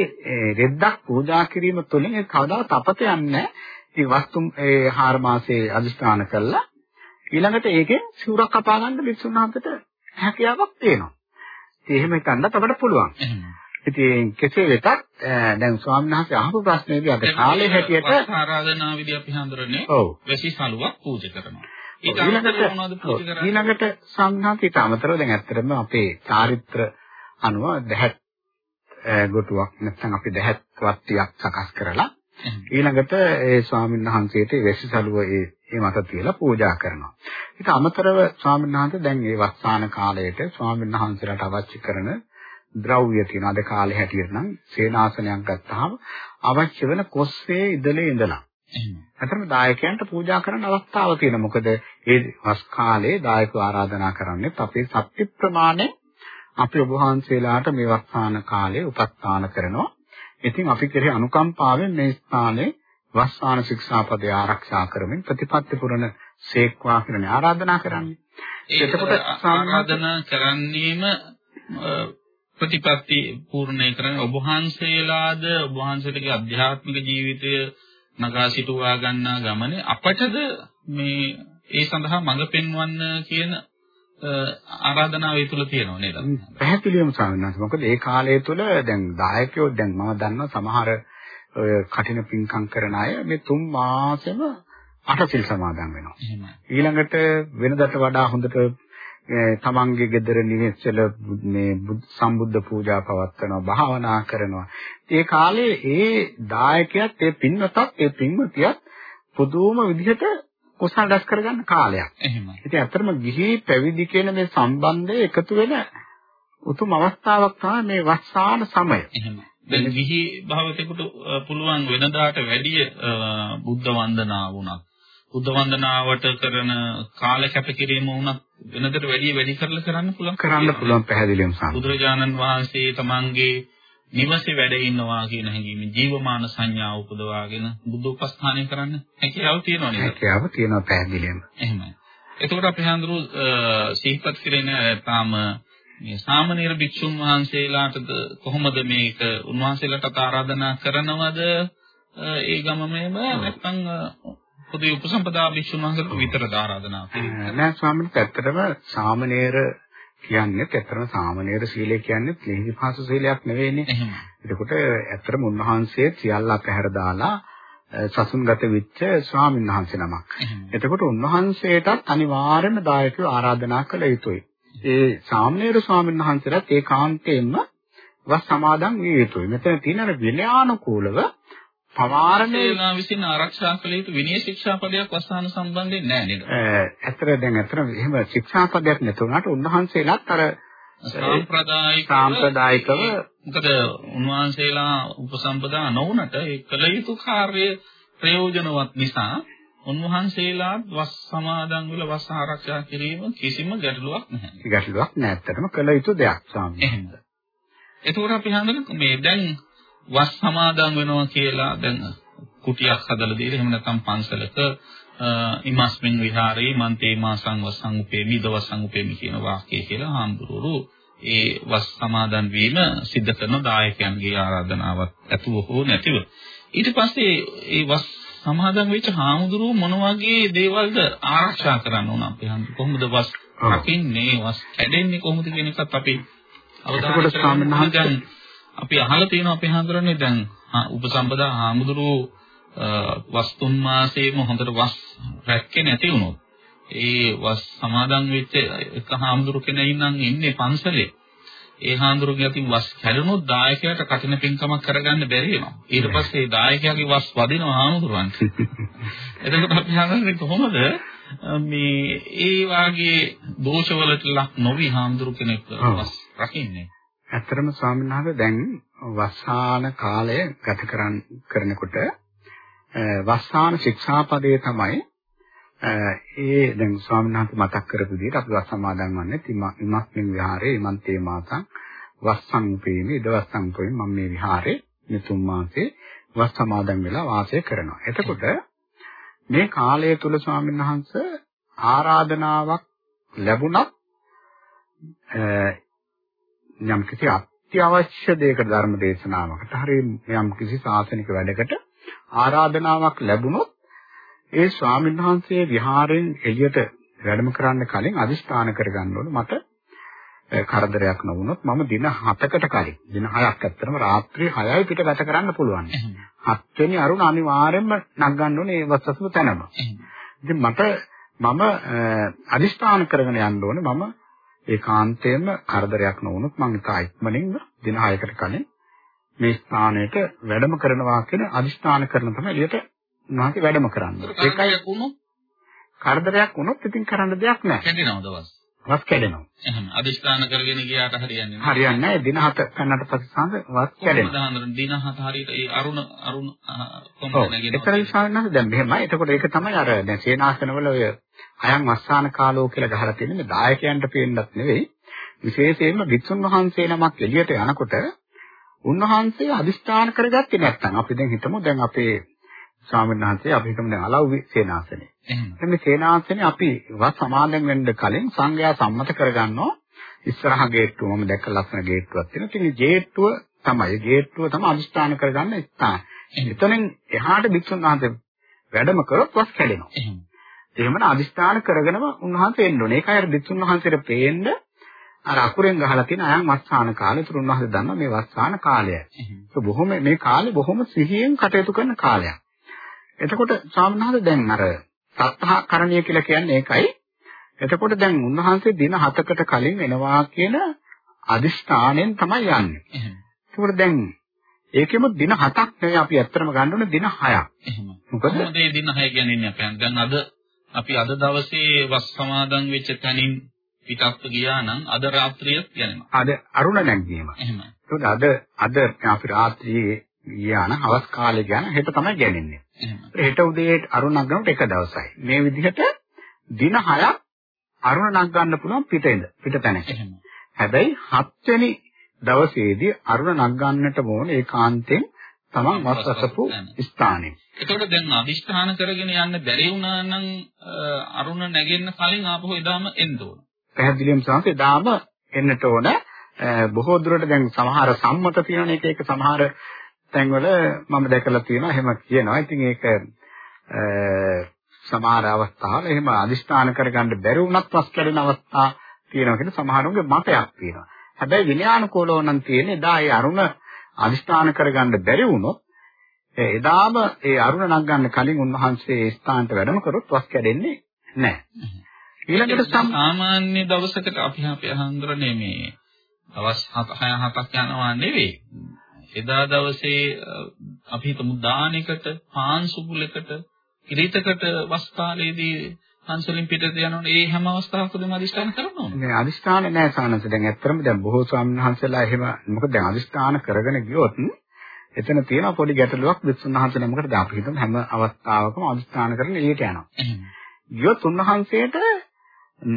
රෙද්දක් පූජා කිරීම තුළින් ඒ කවදාවත් අපත යන්නේ. ඉතින් වස්තු ඒ හාර මාසේ අදිස්ථාන කළා ඊළඟට ඒකෙන් සිවුරක් කපා ගන්න බික්ෂුන් වහන්සේට හැකියාවක් තියෙනවා. ඉතින් එහෙම හිතන්නත් අපිට පුළුවන්. ඉතින් කෙසේ වෙතත් දැන් ස්වාමීන් වහන්සේ අහපු ප්‍රශ්නේදී අද කාලේ හැටියට ආරාධනා විදි අපි හඳුරන්නේ වැසි සලුවක් පූජා කරනවා. ඊළඟට ඊළඟට සංඝාතීට අමතරව දැන් ඇත්තටම අපේ චාරිත්‍ර අනුව දැහත් ගොටුවක් නැත්නම් අපි දැහත් වත්තියක් සකස් කරලා ඊළඟට ඒ ස්වාමීන් වහන්සේට වැසි සලුව ඒ ඒ මත තියලා පූජා කරනවා. ඒක අමතරව ස්වාමීන් වහන්සේ දැන් මේ වස්සාන කාලයට ස්වාමීන් වහන්සේලාට අවශ්‍ය කරන ද්‍රව්‍ය තියෙන අද කාලේ හැටියට නම් සේනාසනයක් ගත්තාම අවශ්‍ය වෙන කොස්සේ ඉදලේ ඉඳලා අතරම දායකයන්ට පූජා කරන්න අවස්ථාව තියෙනවා. මොකද ඒ වස් කාලේ දායකව ආරාධනා කරන්නේ අපේ සත්‍ය ප්‍රමාණය අපි ඔබ වහන්සේලාට මේ වස්සාන කාලේ උපස්ථාන කරනවා. ඉතින් අපි කෙරෙහි අනුකම්පාවෙන් මේ ස්ථානයේ වස්සාන ශික්ෂාපදය ආරක්ෂා කරමින් ප්‍රතිපත්ති පුරන සේක්වා කියන ආරාධනා කරන්නේ. එතකොට ආරාධනා කරන්නේම ප්‍රතිපත්ති පූර්ණේ කරන ඔබ වහන්සේලාද ඔබ වහන්සේලගේ අධ්‍යාත්මික ජීවිතය නගා සිටුවා ගන්නා ගමනේ අපටද මේ ඒ සඳහා මඟ පෙන්වන්න කියන ආරාධනාව ඒ තුල තියෙනව නේද? පැහැදිලිවම ස්වාමීන් මොකද ඒ කාලය තුල දැන් දායකයෝ දැන් මම දන්නවා සමහර ඔය කටින පින්කම් කරන අය මේ තුන් මාසෙම අටසිල් සමාදන් වෙනවා. ඊළඟට වෙනදට වඩා හොඳට තමන්ගේ ගෙදර නිවෙස්වල මේ සම්බුද්ධ පූජා පවත්වනවා භාවනා කරනවා ඒ කාලේ ඒ දායකයත් ඒ පින්වතත් ඒ පින්වතියත් පුදුම විදිහට කුසල රැස් කරගන්න කාලයක්. එහෙමයි. ඉතින් ඇත්තටම ගිහි පැවිදි කියන මේ සම්බන්ධය එකතු වෙන උතුම් අවස්ථාවක් තමයි මේ වස්සාන සමය. එහෙමයි. දැන් ගිහි භාවිතේකට පුළුවන් වෙනදාට වැඩිය බුද්ධ වන්දනාව වුණා. බුද්ධ වන්දනාවට කරන කාල කැපකිරීම වුණත් වෙනදට වැඩිය වැඩි කරලා කරන්න පුළුවන්. කරන්න පුළුවන් පැහැදිලිවම සාම. බුදුරජාණන් වහන්සේ තමන්ගේ නිවසේ වැඩ ඉන්නවා කියන හැඟීමෙන් ජීවමාන සංඥා උපදවාගෙන බුද්ධ උපස්ථානය කරන්න හැකියාව තියෙනවා නේද? හැකියාව තියෙනවා පැහැදිලිවම. එහෙමයි. එතකොට අපි හඳුරු සිහිපත් කරගෙන තාම මේ සාමණේර භික්ෂුන් වහන්සේලාටද කොහොමද මේක උන්වහන්සේලාට ආරාධනා කරනවද ඒ ගමමේම නැත්නම් පොදු උපසම්පදා භික්ෂුන් වහන්සේලාට විතරද ආරාධනා කරන්නේ නෑ ස්වාමීන් වහන්සේ ඇත්තටම සාමණේර කියන්නේ ඇත්තටම සාමණේර සීලය කියන්නේ ලිහිවි පාසු සීලයක් නෙවෙයිනේ. එතකොට ඇත්තටම උන්වහන්සේ සියල්ල අපහැර දාලා සසුන්ගත වෙච්ච ස්වාමීන් වහන්සේ නමක්. එතකොට උන්වහන්සේටත් අනිවාර්යයෙන්ම දායකව ආරාධනා කළ යුතුයි. ඒ සාමණේර ස්වාමීන් වහන්සේලාත් ඒ කාන්තේම වස් සමාදන් විය යුතුයි. මෙතන තියෙන අර විනයානුකූලව පවාරණය ඒලා විසින් ආරක්ෂා කළ යුතු විනය ශික්ෂාපදයක් වස්තාන සම්බන්ධයෙන් නැහැ නේද? ඇත්තට දැන් ඇත්තට එහෙම ශික්ෂාපදයක් නැතුණාට උන්වහන්සේලාත් අර සාම්ප්‍රදායික සාම්ප්‍රදායිකව මොකද උන්වහන්සේලා උපසම්පදා නොවුනට ඒ කළ යුතු කාර්ය ප්‍රයෝජනවත් නිසා උන්වහන්සේලා වස් සමාදන් වල වස් ආරක්ෂා කිරීම කිසිම ගැටලුවක් නැහැ. ගැටලුවක් නෑ ඇත්තටම කළ යුතු දෙයක් ස්වාමීන් එහෙම. එතකොට අපි හඳුනන මේ දැන් වස් සමාදන් වෙනවා කියලා දැන් කුටියක් හදලා දීලා එහෙම නැත්නම් පන්සලක ඉමස්මින් විහාරේ මන්තේ මාසං වසං උපේමි දවසං උපේමි කියන වාක්‍යය කියලා හාමුදුරුවෝ ඒ වස් සමාදන් වීම සිද්ධ කරන දායකයන්ගේ ආරාධනාවක් ඇතුව හෝ නැතිව. ඊට පස්සේ ඒ වස් සමාදන් වෙච්ච හාමුදුරුවෝ මොන වගේ දේවල්ද ආරක්ෂා කරන්න ඕන අපි හඳු කොහොමද වස් රකින්නේ වස් කැඩෙන්නේ කොහොමද කියන එකත් අපි අවධානය කරගන්න අපි අහලා තියෙනවා අපි හඳුරන්නේ දැන් උපසම්පදා හාමුදුරුවෝ වස්තුන් මාසෙම හොඳට වස් රැක්කේ නැති වුණොත් ඒ වස් සමාදන් වෙච්ච එක හාමුදුරු කෙනෙක් නම් ඉන්නේ පන්සලේ. ඒ හාමුදුරුගේ අතින් වස් කැඩුණොත් දායකයාට කටින පින්කමක් කරගන්න බැරි වෙනවා. ඊට පස්සේ ඒ දායකයාගේ වස් වදිනවා හාමුදුරුවන්ට. එතකොට අපි හඳුනන්නේ කොහොමද? මේ ඒ වාගේ දෝෂවලට ලක් නොවි හාමුදුරු කෙනෙක් වස් රකින්නේ ඇත්තටම ස්වාමීන් වහන්සේ දැන් වස්සාන කාලය ගත කරන් කරනකොට වස්සාන ශික්ෂාපදයේ තමයි ඒ දැන් ස්වාමීන් වහන්සේ මතක් කරපු විදිහට අපි වස් සමාදන් වන්නේ ඉමස්මින් විහාරේ ඉමන්තේ මාතං වස්සං උපේමි දවස්සං උපේමි මම මේ විහාරේ මේ තුන් මාසේ වස් සමාදන් වෙලා වාසය කරනවා. එතකොට මේ කාලය තුල ස්වාමීන් වහන්සේ ආරාධනාවක් ලැබුණත් යම් කිසි අත්‍යවශ්‍ය දෙයකට ධර්ම දේශනාවකට හරි යම් කිසි සාසනික වැඩකට ආරාධනාවක් ලැබුණොත් ඒ ස්වාමීන් වහන්සේ විහාරයෙන් එළියට වැඩම කරන්න කලින් අදිස්ථාන කරගන්න ඕන මට කරදරයක් නොවුනොත් මම දින 7කට කලින් දින 6ක් ඇත්තටම රාත්‍රී 6යි පිට ගත කරන්න පුළුවන්. 7 වෙනි අරුණ අනිවාර්යෙන්ම නගන්න ඕනේ ඒ වස්සසුම තැනම. ඉතින් මට මම අදිස්ථාන කරගෙන යන්න ඕනේ මම ඒකාන්තයෙන්ම කරදරයක් නොවුනොත් මම ඉතා ඉක්මනින්ම දින 6කට කලින් මේ ස්ථානයට වැඩම කරනවා කියන අදිස්ථාන කරන තමයි එළියට උන්වහන්සේ වැඩම කරන්නේ. ඒකයි වුණොත් කරදරයක් වුණොත් ඉතින් කරන්න දෙයක් නැහැ. කැඩෙනවද වස්? වස් කැඩෙනවා. එහෙනම් අදිස්ථාන කරගෙන ගියාට හරියන්නේ නැහැ. හරියන්නේ නැහැ. දින 7 කන්නට පස්සේ සංග වස් කැඩෙනවා. උදාහරණ දින 7 හරියට ඒ අරුණ අරුණ කොම්බ නැගෙනවා. ඒතරයි ශානනාද දැන් මෙහෙමයි. එතකොට ඒක තමයි අර දැන් සේනාසනවල ඔය අයන් වස්සාන කාලෝ කියලා ගහලා තියෙන්නේ මේ දායකයන්ට පේන්නත් නෙවෙයි. විශේෂයෙන්ම වික්ෂුන් වහන්සේ නමක් එළියට යනකොට උන්වහන්සේ අදිස්ථාන කරගත්තේ නැත්නම් අපි දැන් හිතමු දැන් අපේ ස්වාමීන් වහන්සේ අපි හිතමු දැන් අලව්වි සේනාසනේ. එහෙනම් මේ සේනාසනේ අපි වත් සමාදන් වෙන්න කලින් සංඝයා සම්මත කරගන්නවා ඉස්සරහ ගේට්ටුව මම දැක්ක ලස්සන ගේට්ටුවක් තියෙනවා. ඉතින් ගේට්ටුව තමයි ගේට්ටුව තමයි අදිස්ථාන කරගන්න ස්ථාන. එතනින් එහාට භික්ෂුන් වහන්සේ වැඩම කරොත් වස් කැඩෙනවා. එහෙමනම් අදිස්ථාන කරගෙනම උන්වහන්සේ එන්න ඕනේ. ඒකයි අර භික්ෂුන් වහන්සේට පේන්න අර අකුරෙන් ගහලා තියෙන අයන් වස්සාන කාලය. ඒතර උන්වහන්සේ දන්නවා මේ වස්සාන කාලයයි. ඒක බොහොම මේ කාලේ බොහොම සිහියෙන් කටයුතු කරන කාලයක්. එතකොට ස්වාමීන් දැන් අර සත්හා කරණීය කියලා කියන්නේ ඒකයි. එතකොට දැන් උන්වහන්සේ දින 7කට කලින් එනවා කියන අදිස්ථාණයෙන් තමයි යන්නේ. එතකොට දැන් ඒකෙම දින 7ක් නෙවෙයි අපි ඇත්තටම ගන්න ඕනේ දින 6ක්. එහෙම. මොකද මේ දින 6 කියන්නේ අපෙන් දැන් අද අපි අද දවසේ වස් සමාදන් වෙච්ච තැනින් පිටත්ව ගියා නම් අද රාත්‍රිය යනවා. අද අරුණ නැගීම. එහෙමයි. ඒකද අද අද අපි රාත්‍රියේ ගියා නම් හවස් කාලේ ගියා නම් හෙට තමයි ගෑනෙන්නේ. හෙට උදේ අරුණ නගනකොට එක දවසයි. මේ විදිහට දින 6ක් අරුණ නග ගන්න පුළුවන් පිටින්ද පිටතැන. හැබැයි 7 වෙනි දවසේදී අරුණ නග ගන්නට ඕන ඒකාන්තයෙන් තමන් වස්සසපු ස්ථානෙ. එතකොට දැන් අදිෂ්ඨාන කරගෙන යන්න බැරි වුණා නම් අරුණ නැගෙන්න කලින් ආපහු එදාම එන්න ඕන. පැහැදිලිවම සංස එදාම එන්නට ඕන. බොහෝ දුරට දැන් සමහර සම්මත තියෙන එක එක සමහර තැන්වල මම දැකලා තියෙනවා එහෙම කියනවා. ඉතින් ඒක සමහර අවස්ථාවල එහෙම අදිෂ්ඨාන කරගන්න බැරි වුණත් පස් කැඩෙන අවස්ථා තියෙනවා කියන සමහරුන්ගේ මතයක් තියෙනවා. හැබැයි විනයානුකූලව නම් තියෙන්නේ එදා ඒ අරුණ අදිෂ්ඨාන කරගන්න බැරි වුණොත් එදාම ඒ අරුණ නගන්න කලින් උන්වහන්සේ ඒ ස්ථානට වැඩම කරොත් වස් කැඩෙන්නේ නැහැ. ඊළඟට සාමාන්‍ය දවසකට අපි අපේ අහංගරනේ මේ දවස් 7 6 7ක් යනවා නෙවෙයි. එදා දවසේ අපි හිතමු දානෙකට පාන් සුබුලකට කිරිතකට වස් කාලයේදී පන්සලින් පිටට යනකොට ඒ හැම අවස්ථාවකදීම අදිස්ථාන කරනවා. නෑ අදිස්ථාන නෑ සානස. දැන් ඇත්තටම දැන් බොහෝ ස්වාමීන් වහන්සේලා එහෙම මොකද දැන් අදිස්ථාන කරගෙන ගියොත් එතන තියෙන පොඩි ගැටලුවක් විසුණු වහන්සේලා මොකටද අපි හිතමු හැම අවස්ථාවකම අදිස්ථාන කරගෙන එළියට යනවා. ගියොත් උන්වහන්සේට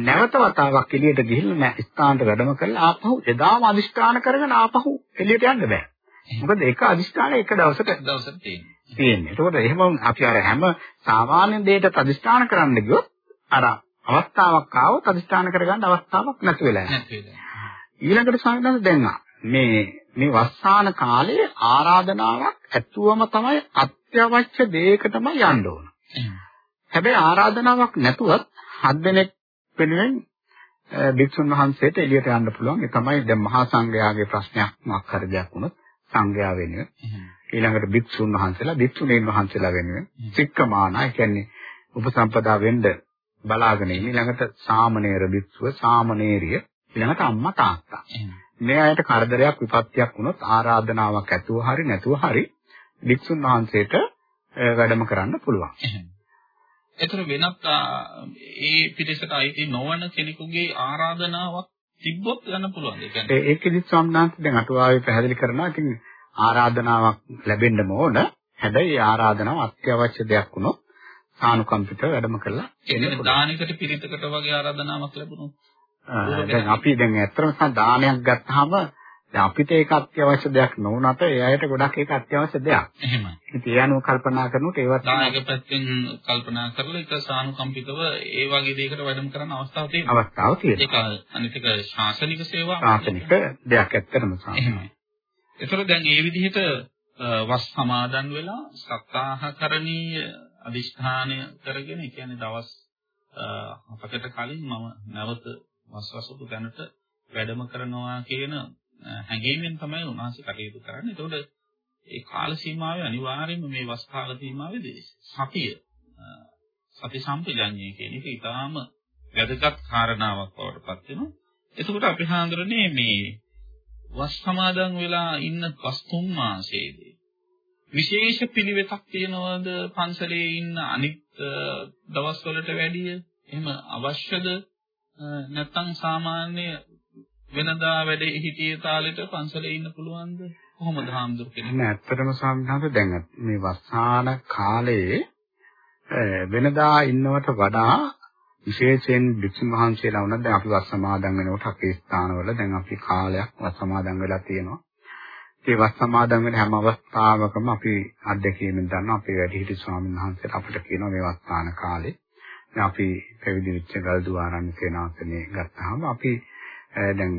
නැවත වතාවක් එළියට ගිහිල්ලා ස්ථානට වැඩම කරලා ආපහු එදාම අදිස්ථාන කරගෙන ආපහු එළියට යන්න බෑ. මොකද එක අදිස්ථාන එක දවසට දවසට තියෙන්නේ. තියෙන්නේ. ඒකෝට එහෙම අපි අර හැම සාමාන්‍ය දෙයකට අදිස්ථාන කරන්න ගියොත් අර අවස්ථාවක් ආවොත් අදිස්ථාන කරගන්න අවස්ථාවක් නැති වෙලා යනවා. ඊළඟට සංගතන දැන් මේ මේ වස්සාන කාලයේ ආරාධනාවක් ඇතුවම තමයි අත්‍යවශ්‍ය දෙයකටම යන්න ඕන. හැබැයි ආරාධනාවක් නැතුවත් හත් දෙනෙක් වෙනුවෙන් භික්ෂුන් වහන්සේට එළියට යන්න පුළුවන්. ඒ තමයි දැන් මහා සංඝයාගේ ප්‍රශ්නයක් මොකක් හරි දෙයක් වුණොත් සංඝයා වෙනුවෙන් ඊළඟට භික්ෂුන් වහන්සේලා භික්ෂුණීන් වහන්සේලා වෙනුවෙන් සික්කමානා කියන්නේ උපසම්පදා වෙන්න බලාගෙන ඉන්නේ ළඟට සාමණේර භික්ෂුව සාමණේරිය ඊළඟට අම්මා තාත්තා මේ අයට කරදරයක් විපත්තියක් වුණොත් ආරාධනාවක් ඇතුව හරි නැතුව හරි භික්ෂුන් වහන්සේට වැඩම කරන්න පුළුවන්. ඒතර වෙනත් ඒ පිරිසට අයිති නොවන කෙනෙකුගේ ආරාධනාවක් තිබ්බොත් යන්න පුළුවන්. ඒ කියන්නේ ඒකෙදි සම්මාන්ත දැන් අටුවාවේ පැහැදිලි කරනවා. ඉතින් ආරාධනාවක් ලැබෙන්න ඕන. හැබැයි ආරාධනාව අත්‍යවශ්‍ය දෙයක් වුණොත් සානුකම්පිත වැඩම කළා. කියන්නේ දානයකට පිරිතකට වගේ ආරාධනාවක් ලැබුණොත් දැන් අපි දැන් ඇත්තටම දානයක් ගත්තාම දැන් අපිට ඒක අත්‍යවශ්‍ය දෙයක් නොවුනට ඒ අයට ගොඩක් ඒක අත්‍යවශ්‍ය දෙයක්. එහෙමයි. ඉතින් ඒ අනුව කල්පනා කරනකොට ඒවත් දායක පැත්තෙන් කල්පනා කරලා ඒක සානුකම්පිතව ඒ වගේ දෙයකට වැඩම කරන්න අවස්ථාවක් තියෙනවා. අවස්ථාවක් තියෙනවා. ඒක අනිත් එක ශාසනික සේවාවක්. ශාසනික දෙයක් ඇත්තටම සාම. එහෙමයි. ඒතර දැන් මේ විදිහට වස් සමාදන් වෙලා සත්‍යාහකරණීය අදිෂ්ඨානය කරගෙන ඒ කියන්නේ දවස් අපකට කලින් මම නැවත වස්වසුපු තැනට වැඩම කරනවා කියන හැඟීමෙන් තමයි උන්වහන්සේ කටයුතු කරන්නේ. ඒතකොට ඒ කාල සීමාවේ අනිවාර්යයෙන්ම මේ වස් කාල සීමාවේදී සතිය සති සම්පජඤ්ඤය කියන එක ඊටාම වැදගත් කාරණාවක් බවට පත් වෙනවා. එතකොට අපි හඳුරන්නේ මේ වස් සමාදන් වෙලා ඉන්න පස් තුන් මාසයේදී විශේෂ පිළිවෙතක් තියනවද පන්සලේ ඉන්න අනිත් දවස්වලට වැඩිය? එහෙම අවශ්‍යද? නැත්නම් සාමාන්‍ය වෙනදා වැඩේ හිටියේ තාලෙට පන්සලේ ඉන්න පුළුවන්ද? කොහොමද හාමුදුරු කෙනෙක්? නෑ ඇත්තටම සාමාන්‍යව දැන් මේ වස්සාන කාලයේ වෙනදා ඉන්නවට වඩා විශේෂයෙන් භික්ෂුන් වහන්සේලා වුණා දැන් අපි වස් සමාදන් වෙනකොට අපේ ස්ථානවල දැන් අපි කාලයක් වස් සමාදන් වෙලා තියෙනවා. ඒ වස් සමාදන් වෙන හැම අවස්ථාවකම අපි අධ්‍යක්ෂණයෙන් දන්නවා අපේ වැඩිහිටි ස්වාමීන් වහන්සේලා අපිට කියනවා මේ වස්තාන කාලේ දැන් අපි පැවිදි වෙච්ච ගල්දුආරණ්‍ය සේනාසනේ ගත්තාම අපි දැන්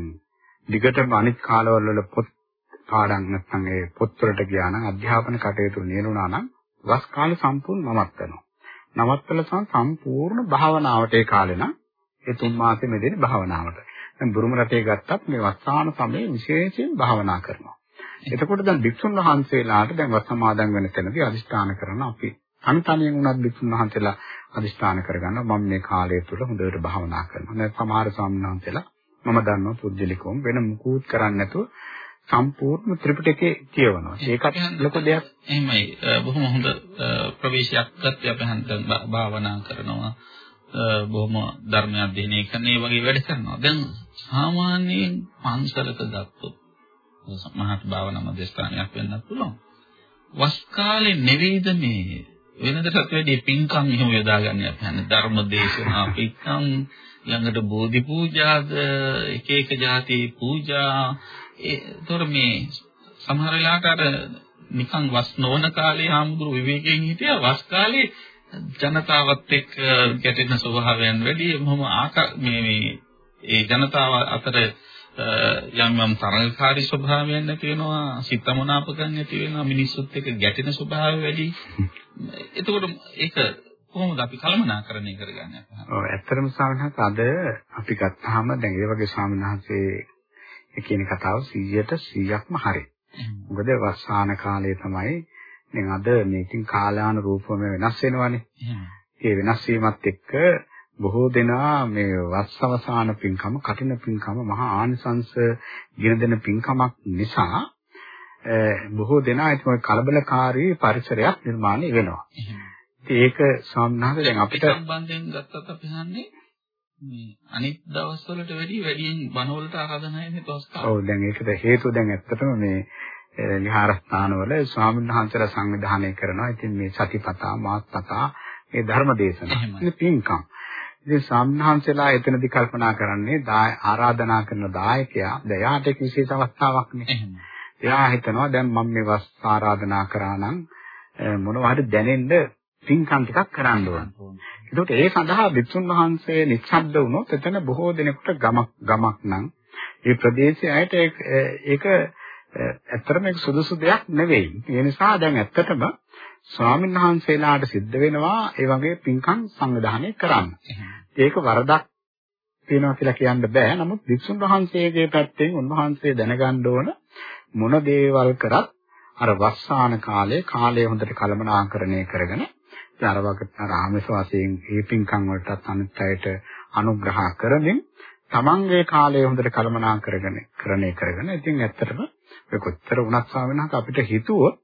දිගටම අනිත් කාලවල වල පොත් පාඩම් නැත්නම් ඒ පොත්වලට ගියා නම් අධ්‍යාපන කටයුතු නියුණා නම් වස් කාලේ සම්පූර්ණ නවත්තනවා. නවත්තලා සම්පූර්ණ භාවනාවට ඒ කාලේ නම් ඒ තුන් මාසෙ මෙදෙන භාවනාවට. දැන් බුරුම රටේ ගත්තත් මේ වස්සාන සමයේ විශේෂයෙන් භාවනා කරනවා. එතකොට දැන් භික්ෂුන් වහන්සේලාට දැන් වස් සමාදන් වෙන තැනදී අදිෂ්ඨාන කරන අපි තනිතනියෙන් උනත් භික්ෂුන් වහන්සේලා අදිෂ්ඨාන කරගන්නවා මම මේ කාලය තුල හොඳට භාවනා කරනවා. දැන් සමහර ස්වාමීන් වහන්සේලා මම දන්නවා පුජ්‍යලිකෝම් වෙන මුකුත් කරන්නේ නැතුව සම්පූර්ණ ත්‍රිපිටකේ කියවනවා. ඒකත් ලොකු දෙයක්. එහෙමයි. බොහොම හොඳ ප්‍රවේශයක් ගත්තේ අපි හන්දන් භාවනා කරනවා. බොහොම ධර්ම අධ්‍යයනය කරන ඒ වගේ වැඩ කරනවා. දැන් සාමාන්‍යයෙන් පන්සලක ගත්තොත් මහත් භාවනා මධ්‍යස්ථානයක් වෙන්නත් පුළුවන්. වස් කාලේ නෙවෙයිද මේ? වෙනදටත් වැඩි පින්කම් එහෙම යොදාගන්න යන්නේ ධර්ම දේශනා පින්කම් ළඟට බෝධි පූජාද එක එක જાති පූජා. ඒතර මේ සමහර වෙලාවට අර නිකන් වස් නොවන කාලේ ආමුදුරු විවේකයෙන් හිටියා. වස් කාලේ ජනතාවත් එක්ක ගැටෙන ස්වභාවයන් වැඩි. මොහොම ආකා මේ මේ ඒ ජනතාව අතර යම් යම් තරඟකාරී ස්වභාවයක් නැති වෙනවා සිතමනාපකම් නැති වෙනවා මිනිස්සුත් එක්ක ගැටෙන ස්වභාවය වැඩි. එතකොට ඒක කොහොමද අපි කළමනාකරණය කරගන්නේ? ඔව් ඇත්තටම ස්වාමීන් අද අපි ගත්තාම දැන් ඒ වගේ ස්වාමීන් වහන්සේ කියන කතාව 100ට 100ක්ම හරි. මොකද වස්සාන කාලය තමයි දැන් අද මේකින් කාලානුරූපව වෙනස් වෙනවානේ. ඒ වෙනස් වීමත් එක්ක බොහෝ දෙනා මේ වස්සවසාන පින්කම කටින පින්කම මහා ආනිසංස ගෙන දෙන පින්කමක් නිසා බොහෝ දෙනා ඒක කලබලකාරී පරිසරයක් නිර්මාණය වෙනවා. ඒක ස්වාමීනාහස දැන් අපිට සම්බන්ධයෙන් ගත්තත් අපි හන්නේ මේ අනිත් දවස්වලට වැඩි වැඩියෙන් බණවලට ආරාධනා එන්නේ තවස්කාර. ඔව් දැන් ඒකට හේතුව දැන් ඇත්තටම මේ විහාරස්ථානවල ස්වාමීන් වහන්සේලා සංවිධානය කරනවා. ඉතින් මේ සතිපතා මාත්පතා මේ ධර්ම දේශන. ඉතින් පින්කම්. ඉතින් ස්වාමීන් වහන්සේලා එතනදී කල්පනා කරන්නේ ආරාධනා කරන දායකයා දයාට විශේෂ අවස්ථාවක් නේ. එයා හිතනවා දැන් මම මේ වස් ආරාධනා කරා නම් මොනවා හරි දැනෙන්න පින්කම් ටිකක් කරන්න ඕන. ඒකට ඒ සඳහා වික්ෂුන් වහන්සේ නිශ්ශබ්ද වුණොත් එතන බොහෝ දෙනෙකුට ගමක් ගමක් නම් ඒ ප්‍රදේශයේ අයට ඒක ඇත්තටම ඒක සුදුසු දෙයක් නෙවෙයි. ඒ නිසා දැන් ඇත්තටම ස්වාමීන් වහන්සේලාට සිද්ධ වෙනවා ඒ වගේ පින්කම් සංවිධානය කරන්න. ඒක වරදක් වෙනවා කියලා කියන්න බෑ. නමුත් වික්ෂුන් වහන්සේගේ පැත්තෙන් උන්වහන්සේ දැනගන්න ඕන මොන දේවල් කරත් අර වස්සාන කාලේ කාලය හොඳට කළමනාකරණය කරගෙන අර වගේ රාමස වශයෙන් ඒ පින්කම් වලටත් අනිත් අයට අනුග්‍රහ කරමින් තමන්ගේ කාලය හොඳට කළමනා කරගෙන කරණය කරගෙන ඉතින් ඇත්තටම ඔය කොච්චර වුණත් ස්වාමීන් වහන්සේ අපිට හිතුවොත්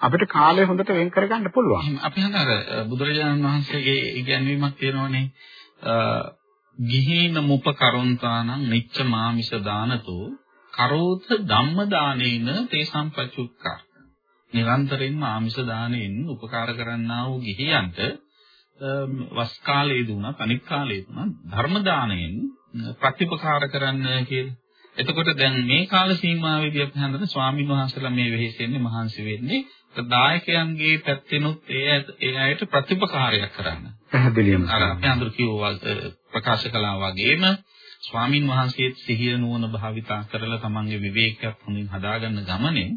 අපිට කාලය හොඳට වෙන් කරගන්න පුළුවන්. අපි හඳ අර බුදුරජාණන් වහන්සේගේ ඉගැන්වීමක් තියෙනවනේ ගිහේන මුප කරොන්තානං නිච්ච මාමිෂ දානතෝ කරෝත ධම්ම දානේන තේ සම්පචුක්කා නිරන්තරයෙන්ම ආමිෂ දාණයෙන් උපකාර කරන්නා වූ ගිහියන්ට වස් කාලයේ දුණත් අනිත් කාලයේ දුණත් ධර්ම දාණයෙන් ප්‍රතිපකාර කරන්න කියලා. එතකොට දැන් මේ කාල සීමාවේදී අපි හඳන ස්වාමීන් වහන්සේලා මේ වෙහෙසෙන්නේ මහන්සි වෙන්නේ දායකයන්ගේ පැත්තෙනුත් ඒ ඒ අයට ප්‍රතිපකාරයක් කරන්න. පැහැදිලිවම. අර අපි අඳුර කිව්වා ප්‍රකාශ කළා වගේම ස්වාමින් වහන්සේත් සිහිය නුවණ භාවිතා කරලා තමන්ගේ විවේකයක් හොඳින් හදාගන්න ගමනේ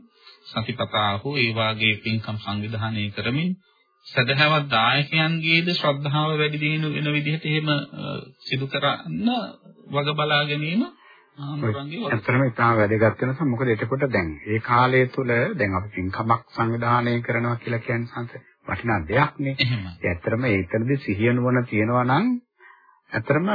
සතිපතා හෝ ඒ වාගේ පින්කම් සංවිධානය කරමින් සදහවත් දායකයන්ගේද ශ්‍රද්ධාව වැඩි දිනු වෙන විදිහට එහෙම සිදු කරන්න වග බලා ගැනීම ඇත්තටම ඉතාම වැදගත් වෙනස මොකද එතකොට දැන් ඒ කාලය තුල දැන් අපි පින්කමක් සංවිධානය කරනවා කියලා කියන්නේ සංස වටිනා දෙයක් නේ. ඇත්තටම ඒතරදී සිහිය නුවණ තියෙනවා නම් ඇත්තටම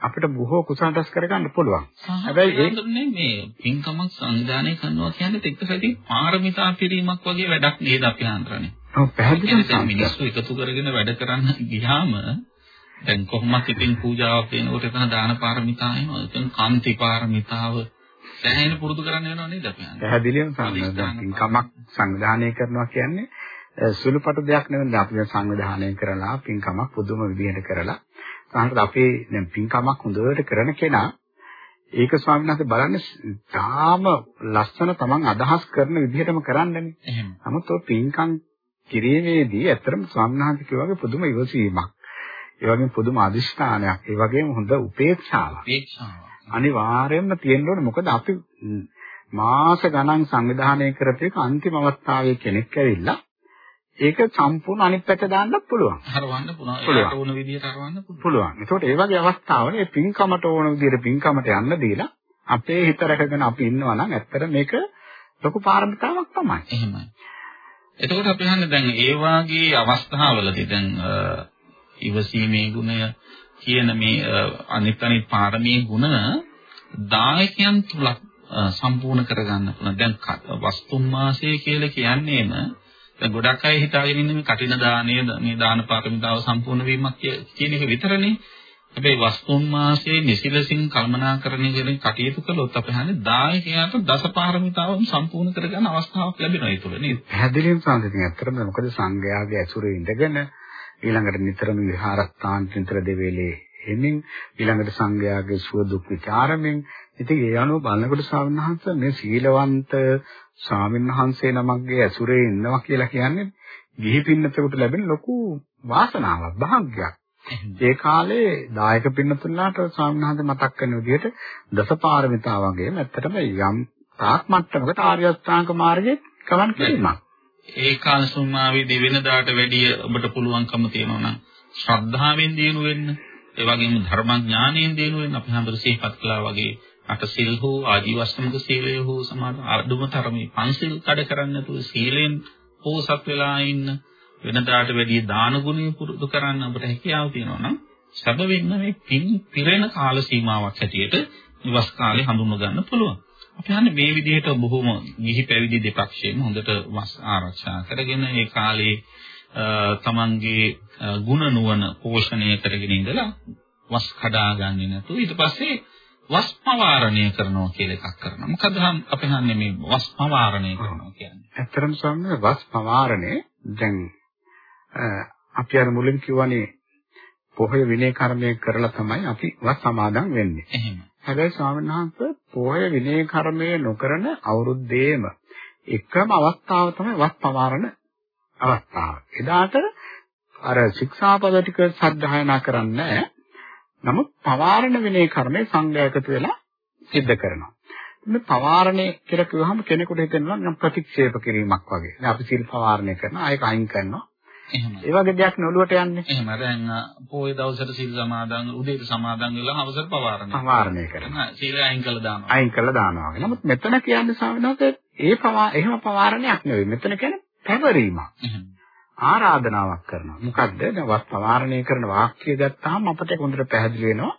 අපිට බොහෝ කුසල රැස් කරගන්න පුළුවන්. හැබැයි ඒ මේ පින්කමක් සංවිධානය කරනවා කියන්නේ එක්ක පැති පාරමිතා පිරීමක් වගේ වැඩක් නේද අපි හඳුරන්නේ. ඔව් පැහැදිලිව මිනිස්සු එකතු කරගෙන වැඩ කරන්න ගියාම දැන් කොහොමත් ඉතින් පූජාවක් දෙනකොට එතන දාන පාරමිතා එනවා. එතන කාන්ති පාරමිතාව සෑහෙන පුරුදු කරන්න වෙනවා නේද අපි හඳුරන්නේ. පැහැදිලිවම පින්කමක් සංවිධානය කරනවා කියන්නේ සුළුපටු දෙයක් නෙවෙයි අපි සංවිධානය කරලා පින්කමක් පුදුම විදිහට කරලා සාහෘද අපේ දැන් පින්කමක් හොඳට කරන කෙනා ඒක ස්වාමීන් වහන්සේ බලන්නේ තාම ලස්සන තමන් අදහස් කරන විදිහටම කරන්නනේ. එහෙම. නමුත් ඔය පින්කම් කිරීමේදී ඇත්තටම ස්වාමීන් වහන්සේ කියවාගේ පුදුම ඉවසීමක්. ඒ වගේම පුදුම අදිෂ්ඨානයක්. ඒ වගේම හොඳ උපේක්ෂාවක්. උපේක්ෂාව. අනිවාර්යයෙන්ම තියෙන්න ඕනේ. මොකද අපි මාස ගණන් සංවිධානය කරපේක අන්තිම අවස්ථාවේ කෙනෙක් ඇවිල්ලා ඒක සම්පූර්ණ අනිත් පැත්ත දාන්නත් පුළුවන්. හරවන්න පුළුවන්. ඒකට ඕන විදිහට හරවන්න පුළුවන්. ඒකට ඒ වගේ අවස්ථාවල මේ පින්කමට ඕන විදිහට පින්කමට යන්න දීලා අපේ හිත රැකගෙන අපි ඉන්නවා නම් ඇත්තට මේක ලොකු පාරමිතාවක් තමයි. එහෙමයි. එතකොට අපි හන්නේ දැන් ඒ වාගේ අවස්ථාවලදී දැන් ඉවසීමේ ගුණය කියන මේ අනිත් අනිත් පාරමී ගුණ දායකයන් තුල සම්පූර්ණ කරගන්න පුළුවන්. දැන් වස්තුම් මාසය කියලා කියන්නේම දැන් ගොඩක් අය හිතාගෙන ඉන්නේ මේ කටින දාණය මේ දාන පාරමිතාව සම්පූර්ණ වීමක් කියන එක විතරනේ. හැබැයි වස්තුන් මාසයේ නිසිලසින් කල්මනාකරණය කරන කටයුතු කළොත් අපි හන්නේ දායකයාට දසපාරමිතාවම සම්පූර්ණ කරගන්න අවස්ථාවක් ලැබෙනවා ඒ තුළ නේද? පැහැදිලිවම සංසිතින් ඇත්තටම මොකද සංඝයාගේ ඇසුරේ ඉඳගෙන ඊළඟට නිතරම විහාරස්ථාන නිතර දෙවේලේ එමින් ඊළඟට සංඝයාගේ සුව දුක් විචාරමින් ඉතින් ඒ අනුව බලනකොට ස්වාමීන් වහන්සේ මේ සීලවන්ත ස්වාමීන් වහන්සේ නමක්ගේ ඇසුරේ ඉන්නවා කියලා කියන්නේ ගිහි පින්නතෙකුට ලැබෙන ලොකු වාසනාවක් භාග්යක්. ඒ කාලේ දායක පින්නතුන්ලාට ස්වාමීන් වහන්සේ මතක් කරන විදිහට දසපාරමිතා වගේම ඇත්තටම යම් තාක් මට්ටමකට ආර්ය අෂ්ටාංග මාර්ගයේ ගමන් කිරීමක්. ඒ කාල සීමාවේදී වෙනදාට වැඩිය ඔබට පුළුවන්කම තියෙනවා නම් ශ්‍රද්ධාවෙන් දිනු වෙන්න, ඒ වගේම ධර්මඥානයෙන් දිනු වෙන්න අපි හැමෝටම සිහිපත් කළා වගේ අටසිල් හෝ ආජීවශ්‍රමික සීලය හෝ සමාන අඩුම තරමේ පන්සිල් කඩ කරන්නේ නැතුව සීලෙන් පෝසත් වෙලා ඉන්න වෙනදාට වැඩිය දාන ගුණය පුරුදු කරන්න අපට හැකියාව තියෙනවා නම් සැබවින්ම මේ පින් පිරෙන කාල සීමාවක් හැටියට නිවස් කාලේ හඳුන්ව ගන්න පුළුවන්. අපි හන්නේ මේ විදිහට බොහොම ගිහි පැවිදි දෙපක්ෂයෙන් හොඳට වස් ආරක්ෂා කරගෙන ඒ කාලේ තමන්ගේ ಗುಣ නුවණ පෝෂණය කරගෙන ඉඳලා වස් කඩාගන්නේ නැතුව ඊට පස්සේ වස් පවාරණය කරනවා කියලා එකක් කරනවා. මොකද අපි හන්නේ මේ වස් පවාරණය කරනවා කියන්නේ. ඇත්තටම ස්වාමීන් වස් පවාරණය දැන් අපි අර මුලින් කියවනේ පොහොය විනය කර්මය කරලා තමයි අපි වස් සමාදන් වෙන්නේ. එහෙම. හැබැයි ස්වාමීන් වහන්සේ පොහොය විනය කර්මය නොකරන අවුරුද්දේම එකම අවස්ථාව තමයි වස් පවාරණ අවස්ථාව. එදාට අර ශික්ෂාපද ටික සද්ධායනා කරන්නේ නමුත් පවාරණ විනය කර්මය සංඝයාකතු වෙලා සිද්ධ කරනවා. මේ පවාරණය කියලා කිව්වහම කෙනෙකුට හිතෙනවා නම් ප්‍රතික්ෂේප කිරීමක් වගේ. දැන් අපි සිල් පවාරණය කරනවා, ඒක අයින් කරනවා. එහෙමයි. ඒ වගේ දෙයක් නළුවට යන්නේ. එහෙම. දැන් පොයේ දවසට සිල් සමාදන් උදේට සමාදන් වෙලා හවසට පවාරණය. පවාරණය කරනවා. සීල අයින් කළා දානවා. අයින් කළා දානවා. නමුත් මෙතන කියන්නේ ස්වාමීනාත් ඒ පවා එහෙම පවාරණයක් නෙවෙයි. මෙතන කියන්නේ පැවරීමක්. ආරාධනාවක් කරනවා. මොකද්ද? දැන් වස් පවාරණය කරන වාක්‍ය ගත්තාම අපට හොඳට පැහැදිලි වෙනවා.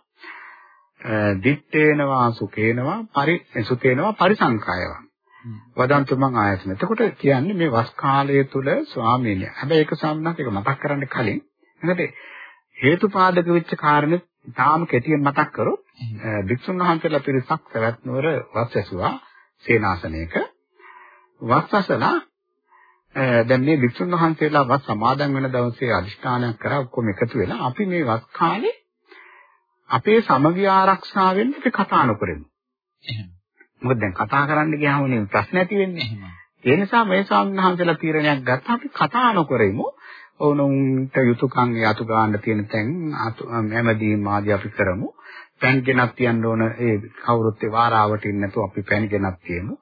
දිත්තේනවා සුකේනවා පරි සුකේනවා පරිසංකායවා. වදන්තු මං ආයතන. එතකොට කියන්නේ මේ වස් කාලය තුල ස්වාමීන් වහන්සේ. හැබැයි ඒක සම්මත ඒක මතක් කරන්න කලින් එතකොට හේතුපාදක වෙච්ච කාරණේ තාම කෙටියෙන් මතක් කරොත් භික්ෂුන් වහන්සේලා පිරිසක් සවැත් නුවර වස් ඇසුවා සේනාසනයක. වස් අසලා දැන් මේ භික්ෂුන් වහන්සේලා වස් සමාදන් වෙන දවසේ අදිෂ්ඨානයක් කරා ඔක්කොම එකතු වෙලා අපි මේ වස් කාලේ අපේ සමගිය ආරක්ෂා වෙන්න අපි කතා නොකරමු. එහෙම. මොකද දැන් කතා කරන්න ගියාම නේ ප්‍රශ්න ඇති වෙන්නේ. ඒ නිසා මේ ස්වාමීන් තීරණයක් ගත්තා අපි කතා නොකරමු. ඕනුන්ට යුතුයකම් යතු ගන්න තියෙන තැන් හැමදීම ආදී අපි කරමු. පෑන් ගෙනත් තියන්න ඕන ඒ කවුරුත් ඒ වාරාවට ඉන්න නැතුව අපි පෑන් ගෙනත් තියමු.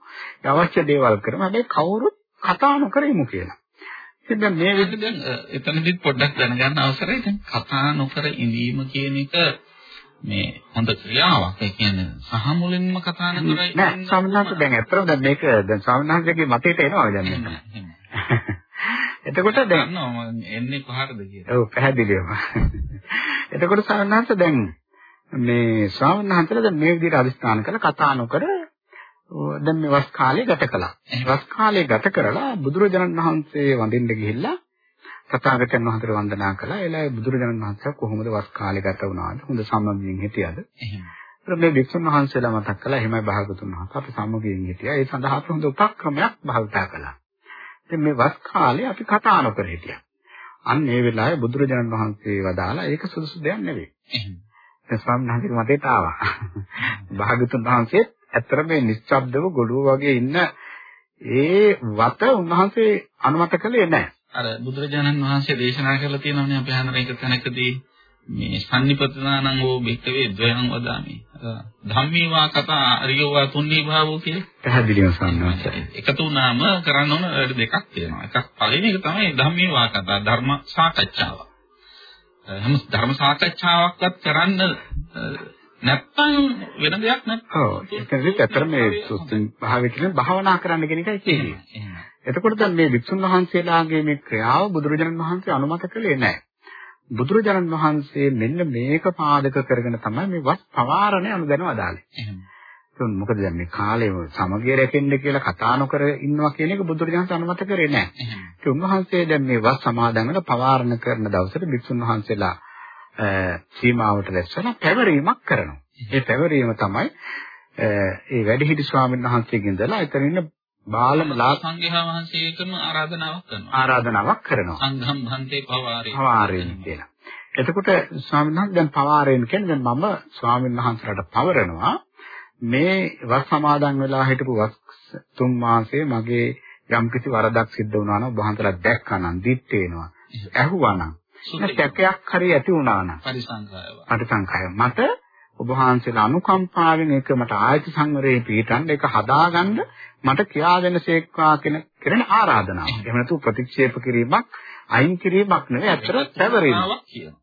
ඒ අවශ්‍ය දේවල් කරමු. හැබැයි කවුරුත් කතා නොකරමු කියලා. ඉතින් දැන් මේ විදිහට දැන් එතනදිත් පොඩ්ඩක් දැනගන්න අවසරයි. දැන් කතා නොකර ඉඳීම කියන එක මේ හොඳ ක්‍රියාවක්. ඒ කියන්නේ සහ මුලින්ම කතා කරලා නෑ සම්මානත් දැන් ඇත්තටම දැන් මේක දැන් ස්වාමීනාගේ මතයට එනවා දැන් මේක. එතකොට දැන් එන්නේ කොහටද කියලා. ඔව් පැහැදිලිවම. එතකොට ස්වාමීනාත් දැන් මේ ස්වාමීනාන්තලා දැන් මේ විදිහට අදිස්ථාන කරලා කතා නොකර දැන් මේ වස් කාලය ගත කළා. වස් කාලය ගත කරලා බුදුරජාණන් වහන්සේ වඳින්න ගිහිල්ලා තථාගතයන් වහන්සේට වන්දනා කළා. එලා බුදුරජාණන් වහන්සේ කොහොමද වස් කාලේ ගත වුණාද? හොඳ සම්මගියෙන් හිටියද? එහෙම. මේ වික්ෂුන් වහන්සේලා මතක් කළා. එහෙමයි භාගතුන් වහන්සේ අපි සම්මගියෙන් හිටියා. ඒ සඳහා අපි හොඳ උපක්‍රමයක් භාවිතා කළා. ඉතින් මේ වස් කාලේ අපි කතා නොකර හිටියා. අන්න ඒ වෙලාවේ බුදුරජාණන් වහන්සේ වදාලා ඒක සුදුසු දෙයක් නෙවෙයි. එහෙම. ඒ ස්වාමීන් වහන්සේ මතේට ආවා. භාගතුන් වහන්සේ ඇත්තට මේ නිශ්ශබ්දව ගොළුව වගේ ඉන්න ඒ වත උන්වහන්සේ අනුමත කළේ නැහැ. අර බුදුරජාණන් වහන්සේ දේශනා කරලා තියෙනවානේ අපි අහන එක තැනකදී මේ සම්නිපතනානං ඕ බික්කවේ ද්වයං වදාමි. ධම්මීවා කතා අරියවා තුන්නී භාවෝ කියලා. පැහැදිලිව සම්මාස. එකතු වුණාම කරන්න ඕන වැඩ දෙකක් තියෙනවා. එකක් පළවෙනි එක තමයි ධම්මීවා කතා ධර්ම සාකච්ඡාව. හැම ධර්ම සාකච්ඡාවක්වත් කරන්න නැත්තම් වෙන දෙයක් නැත්නම් ඔව් ඒකෙදිත් අතර මේ සුස්තින් භාවය කියන භාවනා කරන්න කියන එකයි කියන්නේ. එතකොට දැන් මේ වික්ෂුන් වහන්සේලාගේ මේ ක්‍රියාව බුදුරජාණන් වහන්සේ අනුමත කළේ නැහැ. බුදුරජාණන් වහන්සේ මෙන්න මේක පාදක කරගෙන තමයි මේ වස් පවාරණය අනුදැනව අදාළේ. එහෙම. මොකද දැන් මේ කාලේ සමගිය රැකෙන්න කියලා කතා නොකර ඉන්නවා කියන එක බුදුරජාණන් අනුමත කරේ නැහැ. ඒ උන්වහන්සේ දැන් මේ වස් සමාදන් වෙන පවාරණ කරන දවසට වික්ෂුන් වහන්සේලා සීමාවට රැස්වලා පැවරීමක් කරනවා. ඒ පැවරීම තමයි ඒ වැඩිහිටි ස්වාමීන් වහන්සේගෙන් ඉඳලා එතන ඉන්න බාලම ලා සංඝයා වහන්සේකම ආරාධනාවක් කරනවා. ආරාධනාවක් කරනවා. සංඝම් භන්තේ පවාරේ. පවාරේන් කියලා. එතකොට ස්වාමීන් වහන්සේ දැන් පවාරේන් කියන්නේ දැන් මම ස්වාමීන් වහන්සේලාට පවරනවා මේ වස් සමාදන් වෙලා හිටපු වස් තුන් මාසේ මගේ යම්කිසි වරදක් සිද්ධ වුණා නම් වහන්සලා දැක්කා නම් දිත් වෙනවා. ඇහුවා නම් සැකයක් හරි ඇති වුණා නම් පරිසංඛායව. පරිසංඛාය. මට ඔබ වහන්සේලා අනුකම්පාවෙන් ඒක මට ආයත සංවරයේ පිටන්න ඒක හදාගන්න මට කියා දෙනසේක්වා කියන කරන ආරාධනාව. එහෙම නැතු ප්‍රතික්ෂේප කිරීමක් අයින් කිරීමක් නෙවෙයි අතර පැවරීමක් කියනවා.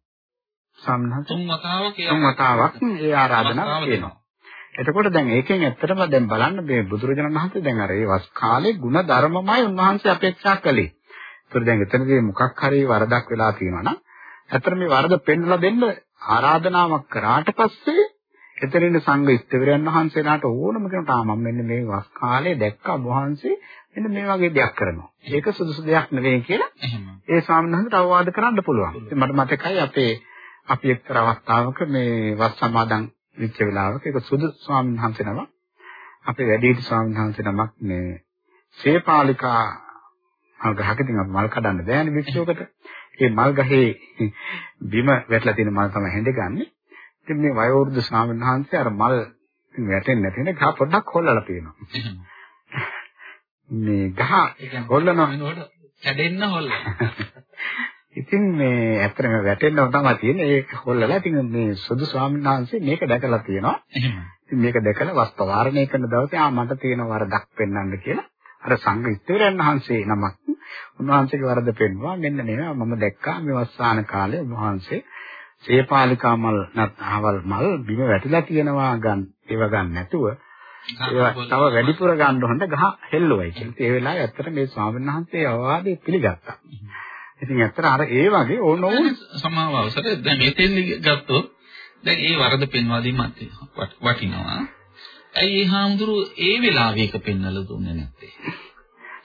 සම්හත තුන් වතාවක් තුන් වතාවක් ඒ ආරාධනාව කියනවා. එතකොට දැන් ඒකෙන් ඇත්තටම දැන් බලන්න මේ බුදුරජාණන් වහන්සේ දැන් අර ඒ වස් කාලේ ಗುಣ ධර්මමයි උන්වහන්සේ අපේක්ෂා කළේ. ඒතර දැන් එතනදී මොකක් හරි වරදක් වෙලා තියෙනවා නම් ඇත්තට මේ වරද පෙන්වලා දෙන්න ආරාධනාවක් කරාට පස්සේ එතනින් සංඝ ඉස්තවරයන් වහන්සේලාට ඕනම කෙනෙකුට ආ මම මෙන්න මේ වස් කාලේ දැක්කා වහන්සේ මෙන්න මේ වගේ දෙයක් කරනවා. ඒක සුදුසු දෙයක් නෙවෙයි කියලා ඒ ස්වාමීන් වහන්සේට අවවාද කරන්න පුළුවන්. මට මතකයි අපේ අපි එක්තරා අවස්ථාවක මේ වස් සමාදන් වෙච්ච වෙලාවක ඒක සුදු ස්වාමීන් වහන්සේ නමක් අපේ වැඩිහිටි ස්වාමීන් වහන්සේ නමක් මේ සේපාලිකා ගහක ඉතින් අපි මල් කඩන්න බෑනේ විශ්වකට. ඒ මල් ගහේ බිම වැටලා තියෙන මල් තමයි හැඳගන්නේ. ඉතින් මේ වයෝවෘද්ධ ස්වාමීන් වහන්සේ අර මල් වැටෙන්නේ නැති නේ ගහ පොඩ්ඩක් හොල්ලලා තියෙනවා. මේ ගහ හොල්ලනවා වෙනකොට කැඩෙන්න හොල්ලන. ඉතින් මේ ඇත්තටම වැටෙන්නව තමයි තියෙන්නේ. ඒක හොල්ලලා ඉතින් මේ සුදු ස්වාමීන් වහන්සේ මේක දැකලා තියෙනවා. ඉතින් මේක දැකලා වස්ත වාරණය කරන දවසේ ආ මට තියෙන වරදක් පෙන්වන්න කියලා අර සංඝ ඉස්තරයන් වහන්සේ නමක් උන්වහන්සේගේ වරද පෙන්වුවා. මෙන්න මේවා මම දැක්කා මේ වස්සාන කාලේ උන්වහන්සේ සේපාලිකා මල් නැත්නම් මල් බිම වැටිලා තියෙනවා ගන්න ඒව ගන්න නැතුව ඒවා තව වැඩිපුර ගන්න හොඳ ගහ හෙල්ලුවයි කියලා. ඒ වෙලාවේ ඇත්තට මේ ස්වාමීන් වහන්සේ අවවාදේ පිළිගත්තා. ඉතින් ඇත්තට අර ඒ වගේ ඕන ඕන සමාව අවසර දැන් මෙතෙන් ගත්තොත් දැන් ඒ වරද පෙන්වා දීමත් වටිනවා. ඇයි ඒ හාමුදුරු ඒ වෙලාවේ එක පෙන්වලා දුන්නේ නැත්තේ?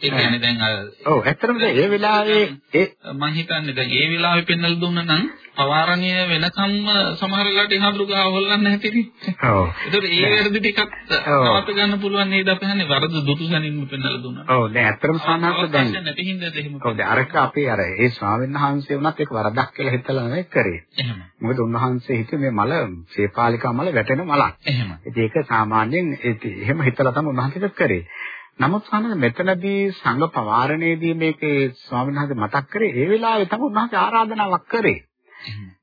ඒ කියන්නේ දැන් අර ඔව් ඇත්තටම ඒ වෙලාවේ ඒ මම හිතන්නේ දැන් ඒ වෙලාවේ පෙන්වලා දුන්නා නම් පවාරණය වෙනකම්ම සමහර වෙලාවට එහාඳුරු ගහ හොල්ලන්න නැතිනේ. ඔව්. ඒතකොට ඒ වැරදි ටිකක් නවත්ත ගන්න පුළුවන් නේද අපි හන්නේ වරද දුටු සැනින්ම පෙන්වලා දුන්නා. ඔව් දැන් ඇත්තටම සාමාන්‍යයෙන් දැන් නැති හින්දාද එහෙම. ඔව් දැන් අරක අපේ අර ඒ ස්වාමීන් වහන්සේ වුණත් ඒක වරදක් කියලා හිතලා නෙවෙයි කරේ. එහෙම. මොකද උන්වහන්සේ හිතුවේ මේ මල සේපාලිකා මල වැටෙන මලක්. එහෙම. ඉතින් ඒක සාමාන්‍යයෙන් එහෙම හිතලා තමයි උන්වහන්සේ කරේ. නමුත් සමහර මෙතනදී සංඝ පවාරණයේදී මේකේ ස්වාමීන් වහන්සේ මතක් කරේ ඒ වෙලාවේ තමයි උන්වහන්සේ ආරාධනාවක් කරේ.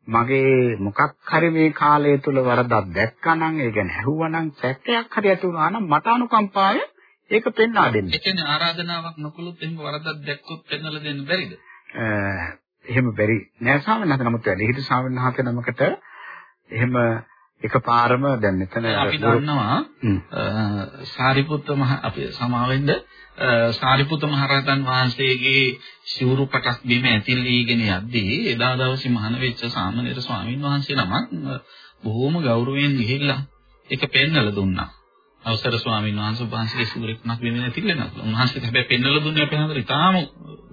මගේ මොකක් හරි මේ කාලය තුල වරදක් දැක්කනම් ඒ කියන්නේ ඇහුවනම් සැකයක් හරි ඇති වුණා නම් මට අනුකම්පාවෙන් ඒක පෙන්වා දෙන්න. ඒ කියන්නේ ආරාධනාවක් නොකළොත් එහෙම වරදක් දැක්කොත් පෙන්වලා දෙන්න බැරිද? එහෙම බැරි නෑ සාමනහත නමුත් වැඩිහිටි සාමනහත නමකට එහෙම එකපාරම දැන් මෙතන අපි දන්නවා සාරිපුත්ත මහ අපි සමාවෙන්ද සාරිපුත මහරහතන් වහන්සේගේ සිවුරු පටක් බිම ඇතිලීගෙන යද්දී එදා දවසේ මහාන වෙච්ච සාමණේර ස්වාමීන් වහන්සේ නමක් බොහෝම ගෞරවයෙන් ගිහිල්ලා ඒක පෙන්වලා දුන්නා. අවසර ස්වාමීන් වහන්සේ වහන්සේගේ සිවුරක් නක් බිම ඇතිලෙනවා. උන්වහන්සේට හැබැයි පෙන්වලා දුන්නේ අපේ හන්දර ඉතාම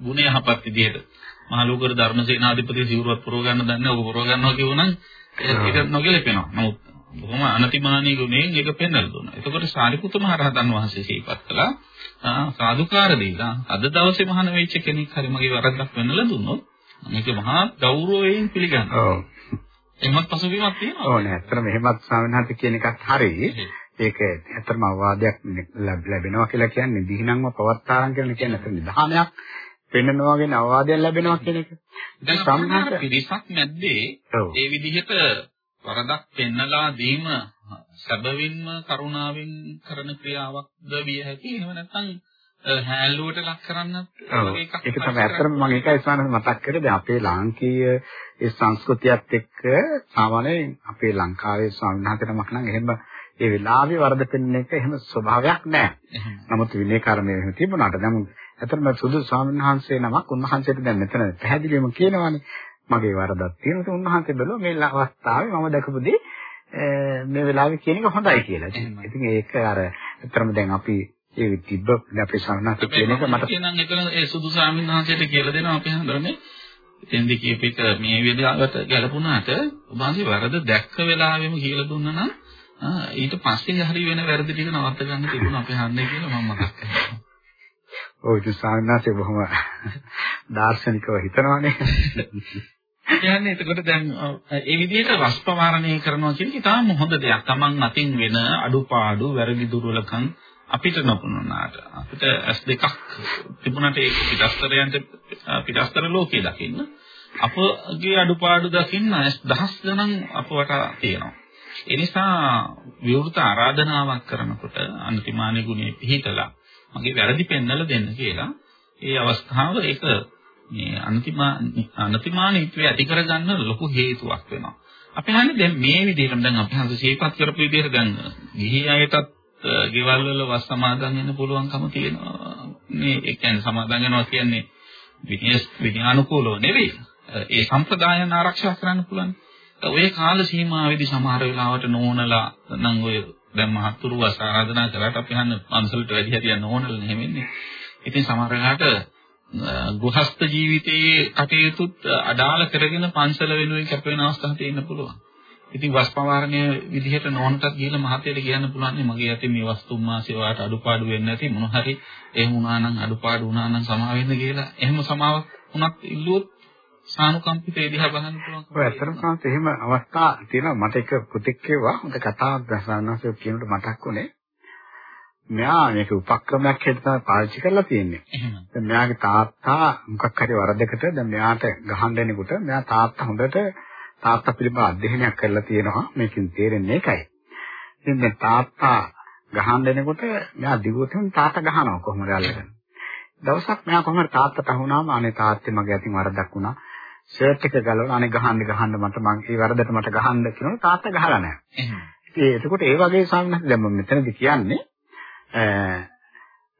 ගුණ යහපත් විදිහට. මහලෝකර ධර්මසේනාධිපති සිවුරක් පුරව ගන්න දන්නේ ඔබ පුරව ගන්නවා කියවනම් ඒක නොගැලපෙනවා. නමුත් බොහොම අනතිමානී ගුණයෙන් ඒක පෙන්වලා දුන්නා. එතකොට සාරිපුත මහ රහතන් වහන්සේ සිහිපත් කළා සාදුකාර දීලා අද දවසේ මහාන වෙච්ච කෙනෙක් හරි මගේ වරදක් වෙන්නලා දුන්නොත් මේක මහා ගෞරවයෙන් පිළිගන්නවා. ඔව්. එහෙමත් පසුබිමක් තියෙනවා. ඕ නෑ. ඇත්තටම එහෙමත් ස්වාමීන් කියන එකත් හරි. ඒක ඇත්තටම අවවාදයක් ලැබෙනවා කියලා කියන්නේ දිහිනම්ව පවත්තාරම් කියලා කියන්නේ ඇත්තට නිධානයක් පෙන්නනවා වගේ අවවාදයක් ලැබෙනවා කියන එක. දැන් සම්හාර පිරිසක් නැද්දේ? ඒ විදිහට වරදක් පෙන්නලා දීම සැබවින්ම කරුණාවෙන් කරන ක්‍රියාවක්ද විය හැකි? එහෙම නැත්නම් හැල්ලුවට ලක් කරන්නත් ඒක තමයි. ඇත්තටම මම ඒකයි ස්වාමීන් මතක් කරේ. දැන් අපේ ලාංකීය ඒ සංස්කෘතියත් එක්ක සාමාන්‍යයෙන් අපේ ලංකාවේ ස්වාමීන් වහන්සේ නමක් නම් එහෙම ඒ වෙලාවේ වරද පෙන්වන එක එහෙම ස්වභාවයක් නැහැ. නමුත් විනය කර්මය එහෙම තිබුණාට දැන් ඇත්තටම සුදු ස්වාමීන් වහන්සේ නමක් උන්වහන්සේට දැන් මෙතන පැහැදිලිවම කියනවානේ මගේ වරදක් තියෙනවා. උන්වහන්සේ බැලුවා මේ අවස්ථාවේ මම දැකපු දේ මේ වෙලාවේ කියන එක හොඳයි කියලා. ඉතින් ඒක අර ඇත්තටම දැන් අපි ඒ තිබ්බ අපේ සමනත් කියන එක මට කියනනම් එතන ඒ සුදු ස්වාමීන් වහන්සේට කියලා දෙනවා අපි හඳුනන්නේ. එතෙන්දි කියප එක මේ විදිහට ගැලපුණාට ඔබanse වරද දැක්ක වෙලාවෙම කියලා දුන්නා නම් ඊට පස්සේ හරි වෙන වැරදි ටික නවත්ත ගන්න තිබුණා අපි හන්නේ කියලා මම මතක් කරනවා. ඔය ඉතින් සාමාන්‍යයෙන් බොහොම දාර්ශනිකව හිතනවානේ. කියන්නේ එතකොට දැන් ඒ විදිහට රසපවාරණය කරනවා කියන එක තාම හොඳ දෙයක්. Taman අතින් වෙන අඩුපාඩු, වැරදි දුර්වලකම් අපිට නොපුණාට අපිට ඇස් දෙකක් තිබුණාට ඒක පිටස්තරයන්ට පිටස්තර ලෝකේ දකින්න අපගේ අඩුපාඩු දකින්න ඇස් දහස් ගණන් අපවට තියෙනවා. ඒ නිසා විවෘත ආරාධනාවක් කරනකොට අන්තිමානි ගුණේ පිහිටලා මගේ වැරදි පෙන්වලා දෙන්න කියලා ඒ අවස්ථාව ඒක මේ අන්තිමා අන්තිමානීත්වය ඇති කරගන්න ලොකු හේතුවක් වෙනවා. අපි හන්නේ දැන් මේ විදිහට දැන් අපි හඳ සීපත් කරපු විදිහට දැන් ගිහි අයටත් ගෙවල් වල වස් සමාදන් වෙන්න පුළුවන්කම තියෙනවා. මේ ඒ කියන්නේ සමාදන් වෙනවා කියන්නේ විනය විනයානුකූලව නෙවෙයි. ඒ සම්ප්‍රදායන් ආරක්ෂා කරන්න පුළුවන්. ඔය කාල සීමාවේදී සමහර වෙලාවට නෝනලා නම් ඔය දැන් මහත්තුරු ආරාධනා කරාට අපි හන්න පන්සලට වැඩි හරියක් නෝනලා නෙමෙන්නේ. ඉතින් සමහර වෙලාවට ගෘහස්ත ජීවිතයේ කටයුතුත් අඩාල කරගෙන පන්සල වෙනුවෙන් කැප වෙන අවස්ථා තියෙන්න පුළුවන්. ඉතින් වස් පවාරණය විදිහට නෝනටත් ගිහලා මහතයට කියන්න පුළුවන් නේ මගේ යතින් මේ වස්තුන් මාසේ වාට අඩුපාඩු වෙන්නේ නැති මොන හරි එහෙම වුණා නම් අඩුපාඩු වුණා නම් සමා වෙන්න කියලා එහෙම සමාවක් වුණත් ඉල්ලුවොත් සානුකම්පිතේ දිහා බලන්න පුළුවන්. ඔය ඇත්තටම කාන්ත එහෙම අවස්ථා තියෙනවා මට එක පුතෙක් කිව්වා හොඳ කතාවක් දැසනවාසේ කියනකොට මතක් වුණේ. මෙයා මේක උපක්‍රමයක් හැටියට තමයි පාවිච්චි කරලා තියෙන්නේ. දැන් මෙයාගේ තාත්තා මොකක් හරි වරදකට දැන් මෙයාට ගහන්න දෙනකොට මෙයා තාත්තා හොඳට තාත්තා පිළිබඳ අධ්‍යයනයක් කරලා තියෙනවා. මේකෙන් තේරෙන්නේ ඒකයි. ඉතින් දැන් තාත්තා ගහන්න දෙනකොට මෙයා දිගටම තාත්තා ගහනවා කොහොමද අල්ලගෙන. දවසක් මෙයා කොහොමද තාත්තට අහුණාම අනේ තාත්තේ මගේ අතින් වරදක් වුණා. ෂර්ට් එක ගලවලා අනේ ගහන්න ගහන්න මට මං ඒ වරදට මට ගහන්න කියනවා තාත්තා ගහලා නැහැ. ඒ එතකොට ඒ වගේ සාමනහස දැන් මම මෙතනදි කියන්නේ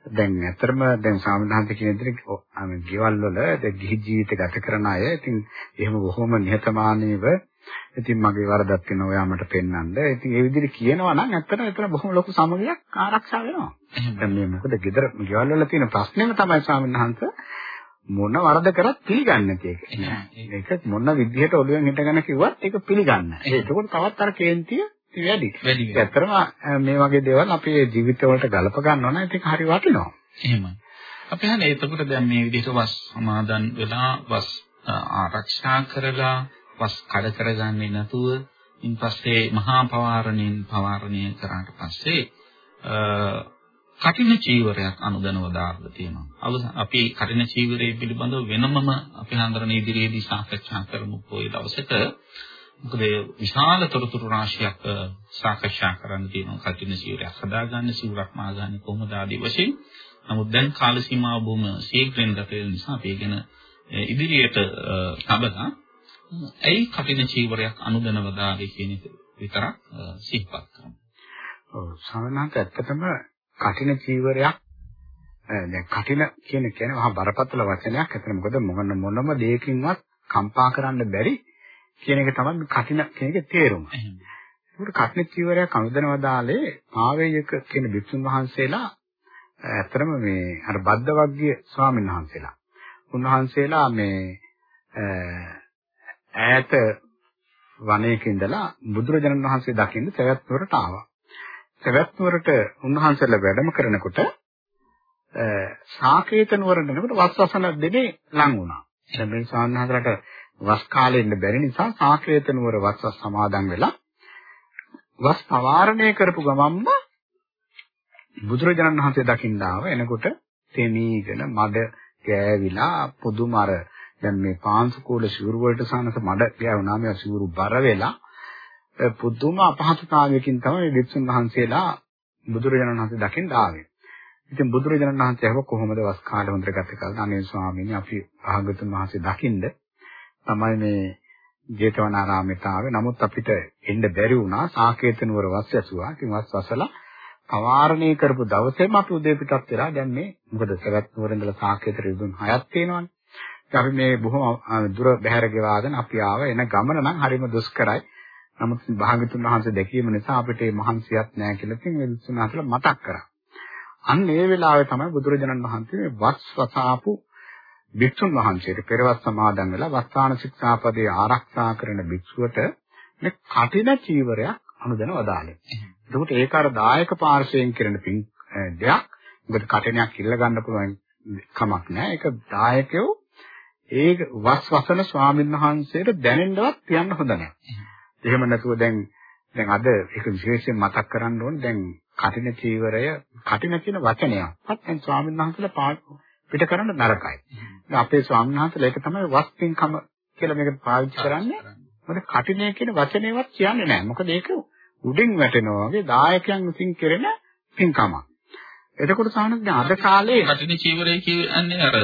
දැන් ඇත්තටම දැන් සාමනහස කියන විදිහට අම ගෙවල් වල ගිහි ජීවිත ගත කරන අය ඉතින් එහෙම බොහොම නිහතමානීව ඉතින් මගේ වරදක් වෙනවා ඔයා මට පෙන්වන්න. ඉතින් ඒ විදිහට කියනවා නම් ඇත්තටම එතන බොහොම ලොකු සමගියක් ආරක්ෂා වෙනවා. දැන් මේ මොකද ගෙදර ගෙවල් වල තියෙන ප්‍රශ්නේම තමයි ස්වාමීන් වහන්සේ මොන වරද කරත් පිළිගන්නේ එක. ඒක මොන විදිහට ඔළුවෙන් හිටගෙන කිව්වත් ඒක පිළිගන්න. ඒකකොට තවත් අර කේන්තිය වැඩි. වැඩි. ඇත්තටම මේ වගේ දේවල් අපේ ජීවිතවලට ගලප ගන්නවා නම් ඒක හරි වටිනවා. එහෙමයි. අපි හන්නේ එතකොට දැන් මේ විදිහට වස් සමාදන් වෙලා වස් ආරක්ෂා කරලා වස් කඩ කරගන්නේ නැතුව ඉන්පස්සේ මහා පවාරණයෙන් පවාරණය කරාට පස්සේ කටින චීවරයක් අනුදැනව දාලා තියෙනවා. අපි කටින චීවරය පිළිබඳව වෙනමම අපි හන්දරන ඉදිරියේදී සාකච්ඡා කරමු පොයි දවසක. මොකද විශාල තොරතුරු රාශියක් සාකච්ඡා කරන්න තියෙනවා කටින චීවරයක් හදාගන්න සිවුරක් මාගන්න කොහොමද ආදී වශයෙන්. නමුත් දැන් කාල සීමාව බොහොම ශීඝ්‍රයෙන් ගත වෙන නිසා අපි ගැන ඉදිරියට තබලා ඇයි කටින චීවරයක් අනුදැනව දාවේ කියන එක විතරක් සිහිපත් කරමු. ඔව් සමහරවිට ඇත්තටම කටින චීවරයක් දැන් කටින කියන කියන්නේ මහා බරපතල වචනයක්. ඇත්තට මොකද මොන මොනම දෙයකින්වත් කම්පා කරන්න බැරි කියන එක තමයි කටින කියන එකේ තේරුම. ඒකට කටින චීවරයක් අනුදැනව දාලේ ආවේයක කියන භික්ෂුන් වහන්සේලා ඇත්තටම මේ අර බද්ද වග්ගිය ස්වාමීන් වහන්සේලා. උන්වහන්සේලා මේ ඈත වනයේක ඉඳලා බුදුරජාණන් වහන්සේ දකින්න සවැත් නුවරට ආවා. සවැත් නුවරට උන්වහන්සේලා වැඩම කරනකොට සාකේත නුවරට එනකොට වස්වසන දෙනේ ලං වුණා. දැන් මේ සාන්නහතරට වස් කාලේ ඉන්න බැරි නිසා සාකේත නුවර වස්වස් සමාදන් වෙලා වස් පවාරණය කරපු ගමම්ම බුදුරජාණන් වහන්සේ දකින්න ආව එනකොට තෙමීගෙන මඩ ගෑවිලා පුදුම අර දැන් මේ පාංශකෝල සිවුරු වලට සානස මඩ ගෑවුනා මේ සිවුරු බර වෙලා පුදුම අපහසුතාවයකින් තමයි වික්ෂුන් වහන්සේලා බුදුරජාණන් වහන්සේ දකින්න ආවේ. ඉතින් බුදුරජාණන් වහන්සේ අහුව කොහොමද වස් කාලේ හොඳට ගත කළා. අනේ ස්වාමීනි අපි භාගතුන් වහන්සේ දකින්න තමයි මේ ජේතවනාරාමයට ආවේ. නමුත් අපිට එන්න බැරි වුණා. සාකේත නුවර වස් ඇසුවා. ඉතින් වස් වසලා පවාරණය කරපු දවසේම අපි උදේ පිටත් වෙලා දැන් මේ මොකද සවැත් නුවර ඉඳලා සාකේත රිදුන් හයක් තියෙනවනේ. අපි මේ බොහොම දුර බැහැර ගෙවාගෙන අපි ආව එන ගමන නම් හරිම දුෂ්කරයි. නමුත් භාගතුන් වහන්සේ දැකීම නිසා අපිට මේ මහන්සියක් නැහැ කියලා ඉතින් මේ විසුණුහාසල මතක් කරා. අන්න ඒ වෙලාවේ තමයි බුදුරජාණන් වහන්සේ මේ වස් වසාපු භික්ෂුන් වහන්සේට පෙරවස් සමාදන් වෙලා වස්තාන ශික්ෂාපදේ ආරක්ෂා කරන භික්ෂුවට මේ කටින චීවරයක් අනුදැන වදාළේ. එතකොට ඒක අර දායක පාර්ශවයෙන් කරන දෙයක්. මොකද කටිනයක් ඉල්ල ගන්න පුළුවන් කමක් නැහැ. ඒක දායකයෝ ඒ වස් වසන ස්වාමීන් වහන්සේට දැනෙන්නවත් තියන්න හොඳ නැහැ. එහෙම නැතුව දැන් දැන් අද ඒක විශේෂයෙන් මතක් කරන්න ඕනේ දැන් කටින චීවරය කටින කියන වචනයක්. දැන් ස්වාමීන් වහන්සේලා පිට කරන්න නරකයි. අපේ ස්වාමීන් වහන්සේලා ඒක තමයි වස්තින්කම කියලා මේක පාවිච්චි කරන්නේ. මොකද කටිනේ කියන වචනේවත් කියන්නේ නැහැ. මොකද ඒක උඩින් වැටෙනවා වගේ දායකයන් විසින් කෙරෙන පින්කමක්. එතකොට සාමාන්‍යයෙන් අද කාලේ කටින චීවරය කියන්නේ අර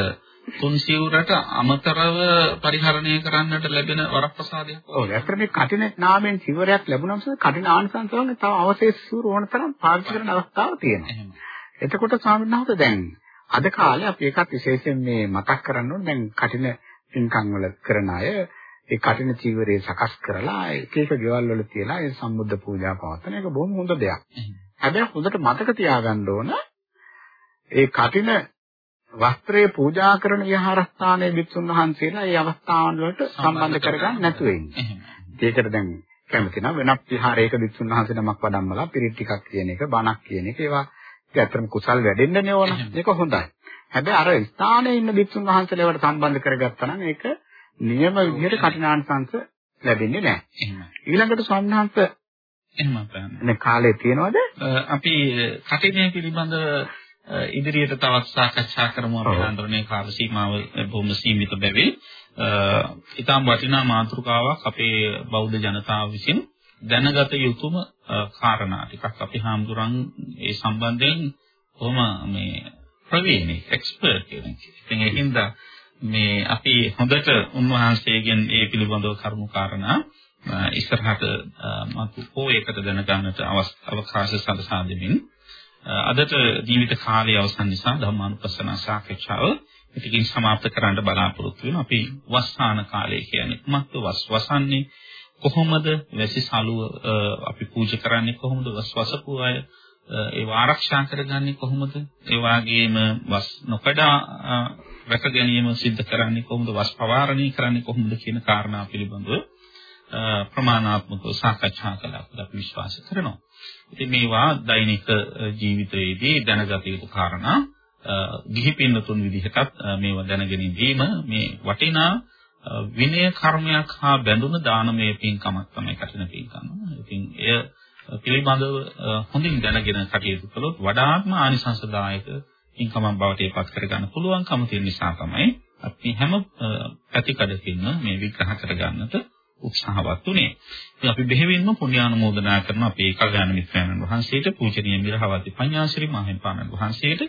තුන් සිවුරට අමතරව පරිහරණය කරන්නට ලැබෙන වරප්‍රසාදයක්. ඔව්. ඇත්තට මේ කටින නාමයෙන් සිවුරයක් ලැබුණාම කටින ආනිසංස වගේ තව අවශේෂ සිවුරු ඕන තරම් පාවිච්චි කරන අවස්ථාවක් තියෙනවා. එතකොට ස්වාමීන් වහන්සේ දැන් අද කාලේ අපි එකක් විශේෂයෙන් මේ මතක් කරන්න ඕනේ දැන් කටින පින්කම් වල කරන අය ඒ කටින චීවරේ සකස් කරලා එක එක ගෙවල් වල තියලා ඒ සම්බුද්ධ පූජා පවත්වන එක බොහොම හොඳ දෙයක්. හැබැයි හොඳට මතක තියාගන්න ඕන ඒ කටින වස්ත්‍රය පූජා කරන විහාරස්ථානයේ බිත්තුන් වහන්සේලා ඒ අවස්ථාවන් වලට සම්බන්ධ කරගන්න නැතුව ඉන්නේ. ඒකට දැන් කැමති නම් වෙනත් විහාරයක බිත්තුන් වහන්සේ නමක් වඩම්මලා පිරිත් ටිකක් කියන එක, බණක් කියන එක ඒවා ඇත්තටම කුසල් වැඩෙන්නනේ ඕන. ඒක හොඳයි. හැබැයි අර ස්ථානයේ ඉන්න බිත්තුන් වහන්සේලාවට සම්බන්ධ කරගත්තා නම් ඒක නියම විදිහට කටිනාංශංශ ලැබෙන්නේ නැහැ. ඊළඟට සම්හාන්ත එහෙම අපහන්න. මේ කාලේ තියනවද? අපි කටිනේ පිළිබඳව ඉදිරියට තවත් සාකච්ඡා කරමු අපි හඳුනන්නේ කාල සීමාව බොහොම සීමිත බැවින්. ඊටම වටිනා මාතෘකාවක් අපේ බෞද්ධ ජනතාව විසින් දැනගත යුතුම කාරණා ටිකක් අපි හාමුදුරන් ඒ සම්බන්ධයෙන් කොහොම මේ ප්‍රවීණ එක්ස්පර්ට් කෙනෙක්. ඉතින් ඒකින්ද මේ අපි හොඳට උන්වහන්සේගෙන් ඒ පිළිබඳව කරුණු. කාරණා ඉස්සරහට මතු පොයකට දැනගන්නට අවකාශ සලසා දෙමින් අදට ජීවිත කාලය අවසන් නිසා ධම්මානුපස්සන සාකච්ඡාව පිටින් સમાપ્ત කරන්න බලාපොරොත්තු වෙනවා. අපි වස්සාන කාලය කියන්නේ කුමක්ද වස් වසන්නේ කොහොමද වැසි සලුව අපි පූජා කරන්නේ කොහොමද වස් වසපු අය ඒව ආරක්ෂා කරගන්නේ කොහොමද? ඒ වගේම වස් නොකඩා රැක ගැනීම සිද්ධ කරන්නේ කොහොමද? වස් පවාරණය කරන්නේ කොහොමද කියන කාරණා පිළිබඳව ප්‍රමාණාත්මකව සාකච්ඡා කළා කියලා අපි විශ්වාස කරනවා. ඉතින් මේවා දෛනික ජීවිතයේදී දැනගත යුතු කාරණා ගිහි පින්නතුන් විදිහටත් මේවා දැනගෙන ඉඳීම මේ වටිනා විනය කර්මයක් හා බැඳුන දානමය පින්කමක් තමයි කටින පින්කම. ඉතින් එය පිළිබඳව හොඳින් දැනගෙන කටයුතු කළොත් වඩාත්ම ආනිසංසදායක පින්කමක් බවට ඒපත් කරගන්න පුළුවන්කම තියෙන නිසා තමයි අපි හැම පැතිකඩකින්ම මේ විග්‍රහ කරගන්නට උත්සාහවත් උනේ. ඉතින් අපි බෙහෙවින්ම පුණ්‍යානුමෝදනා කරන අපේ කල්යාණ මිත්‍රයන්න් වහන්සේට පූජනීය මිරහවති පඤ්ඤාශ්‍රී මහින්පාණන් වහන්සේට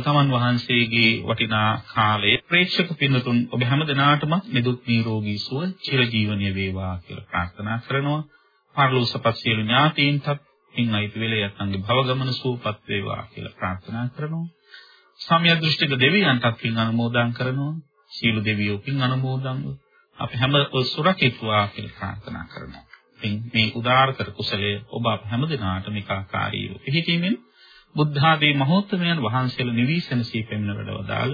තමන් වහන්සේගේ වටිනා කාලයේ ප්‍රේක්ෂක පින්නතුන් ඔබ හැම දිනාටම නිදුක් නිරෝගී සුව චිරජීවනීය වේවා කියලා ප්‍රාර්ථනා කරනවා. පරලෝසපත් සියලු ඥාතීන්ටත් පින් අයිති වෙලේ යත්නගේ භවගමන සූපත් වේවා කියලා ප්‍රාර්ථනා කරනවා. සම්‍යක් දෘෂ්ටික දෙවියන්ටත් පින් අනුමෝදන් කරනවා. සීල දෙවියෝ පින් අනුමෝදන් අපි හැම සුරකිතුවා කියලා ප්‍රාර්ථනා කරනවා. මේ උදාාර කර කුසලයේ ඔබ අප හැමදෙනාට මේකාකාරීව පිළිහිටීමෙන් බුද්ධාදී මහෝත්තමයන් වහන්සේලා නිවිසනසී පෙමින වැඩවදාළ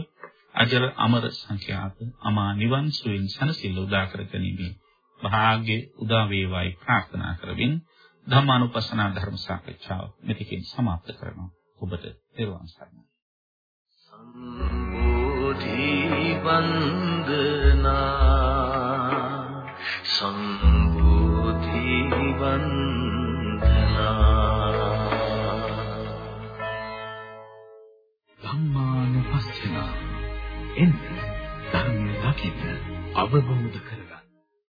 අජර අමර සංඛ්‍යාත අමා නිවන් සුවින් සනසිල්ල උදා කර ගැනීම භාග්‍ය උදා වේවායි ප්‍රාර්ථනා කරමින් ධර්මානුපස්සනා ධර්ම සාකච්ඡාව මෙතකින් સમાප්ත කරනවා ඔබට පෙරවන් සරණයි සම්බෝධි වන්දනා සම්බෝධි වන්දනා ධම්මානුපස්සනා. එන්න ධර්මය දකින්න අවබෝධ කරගන්න.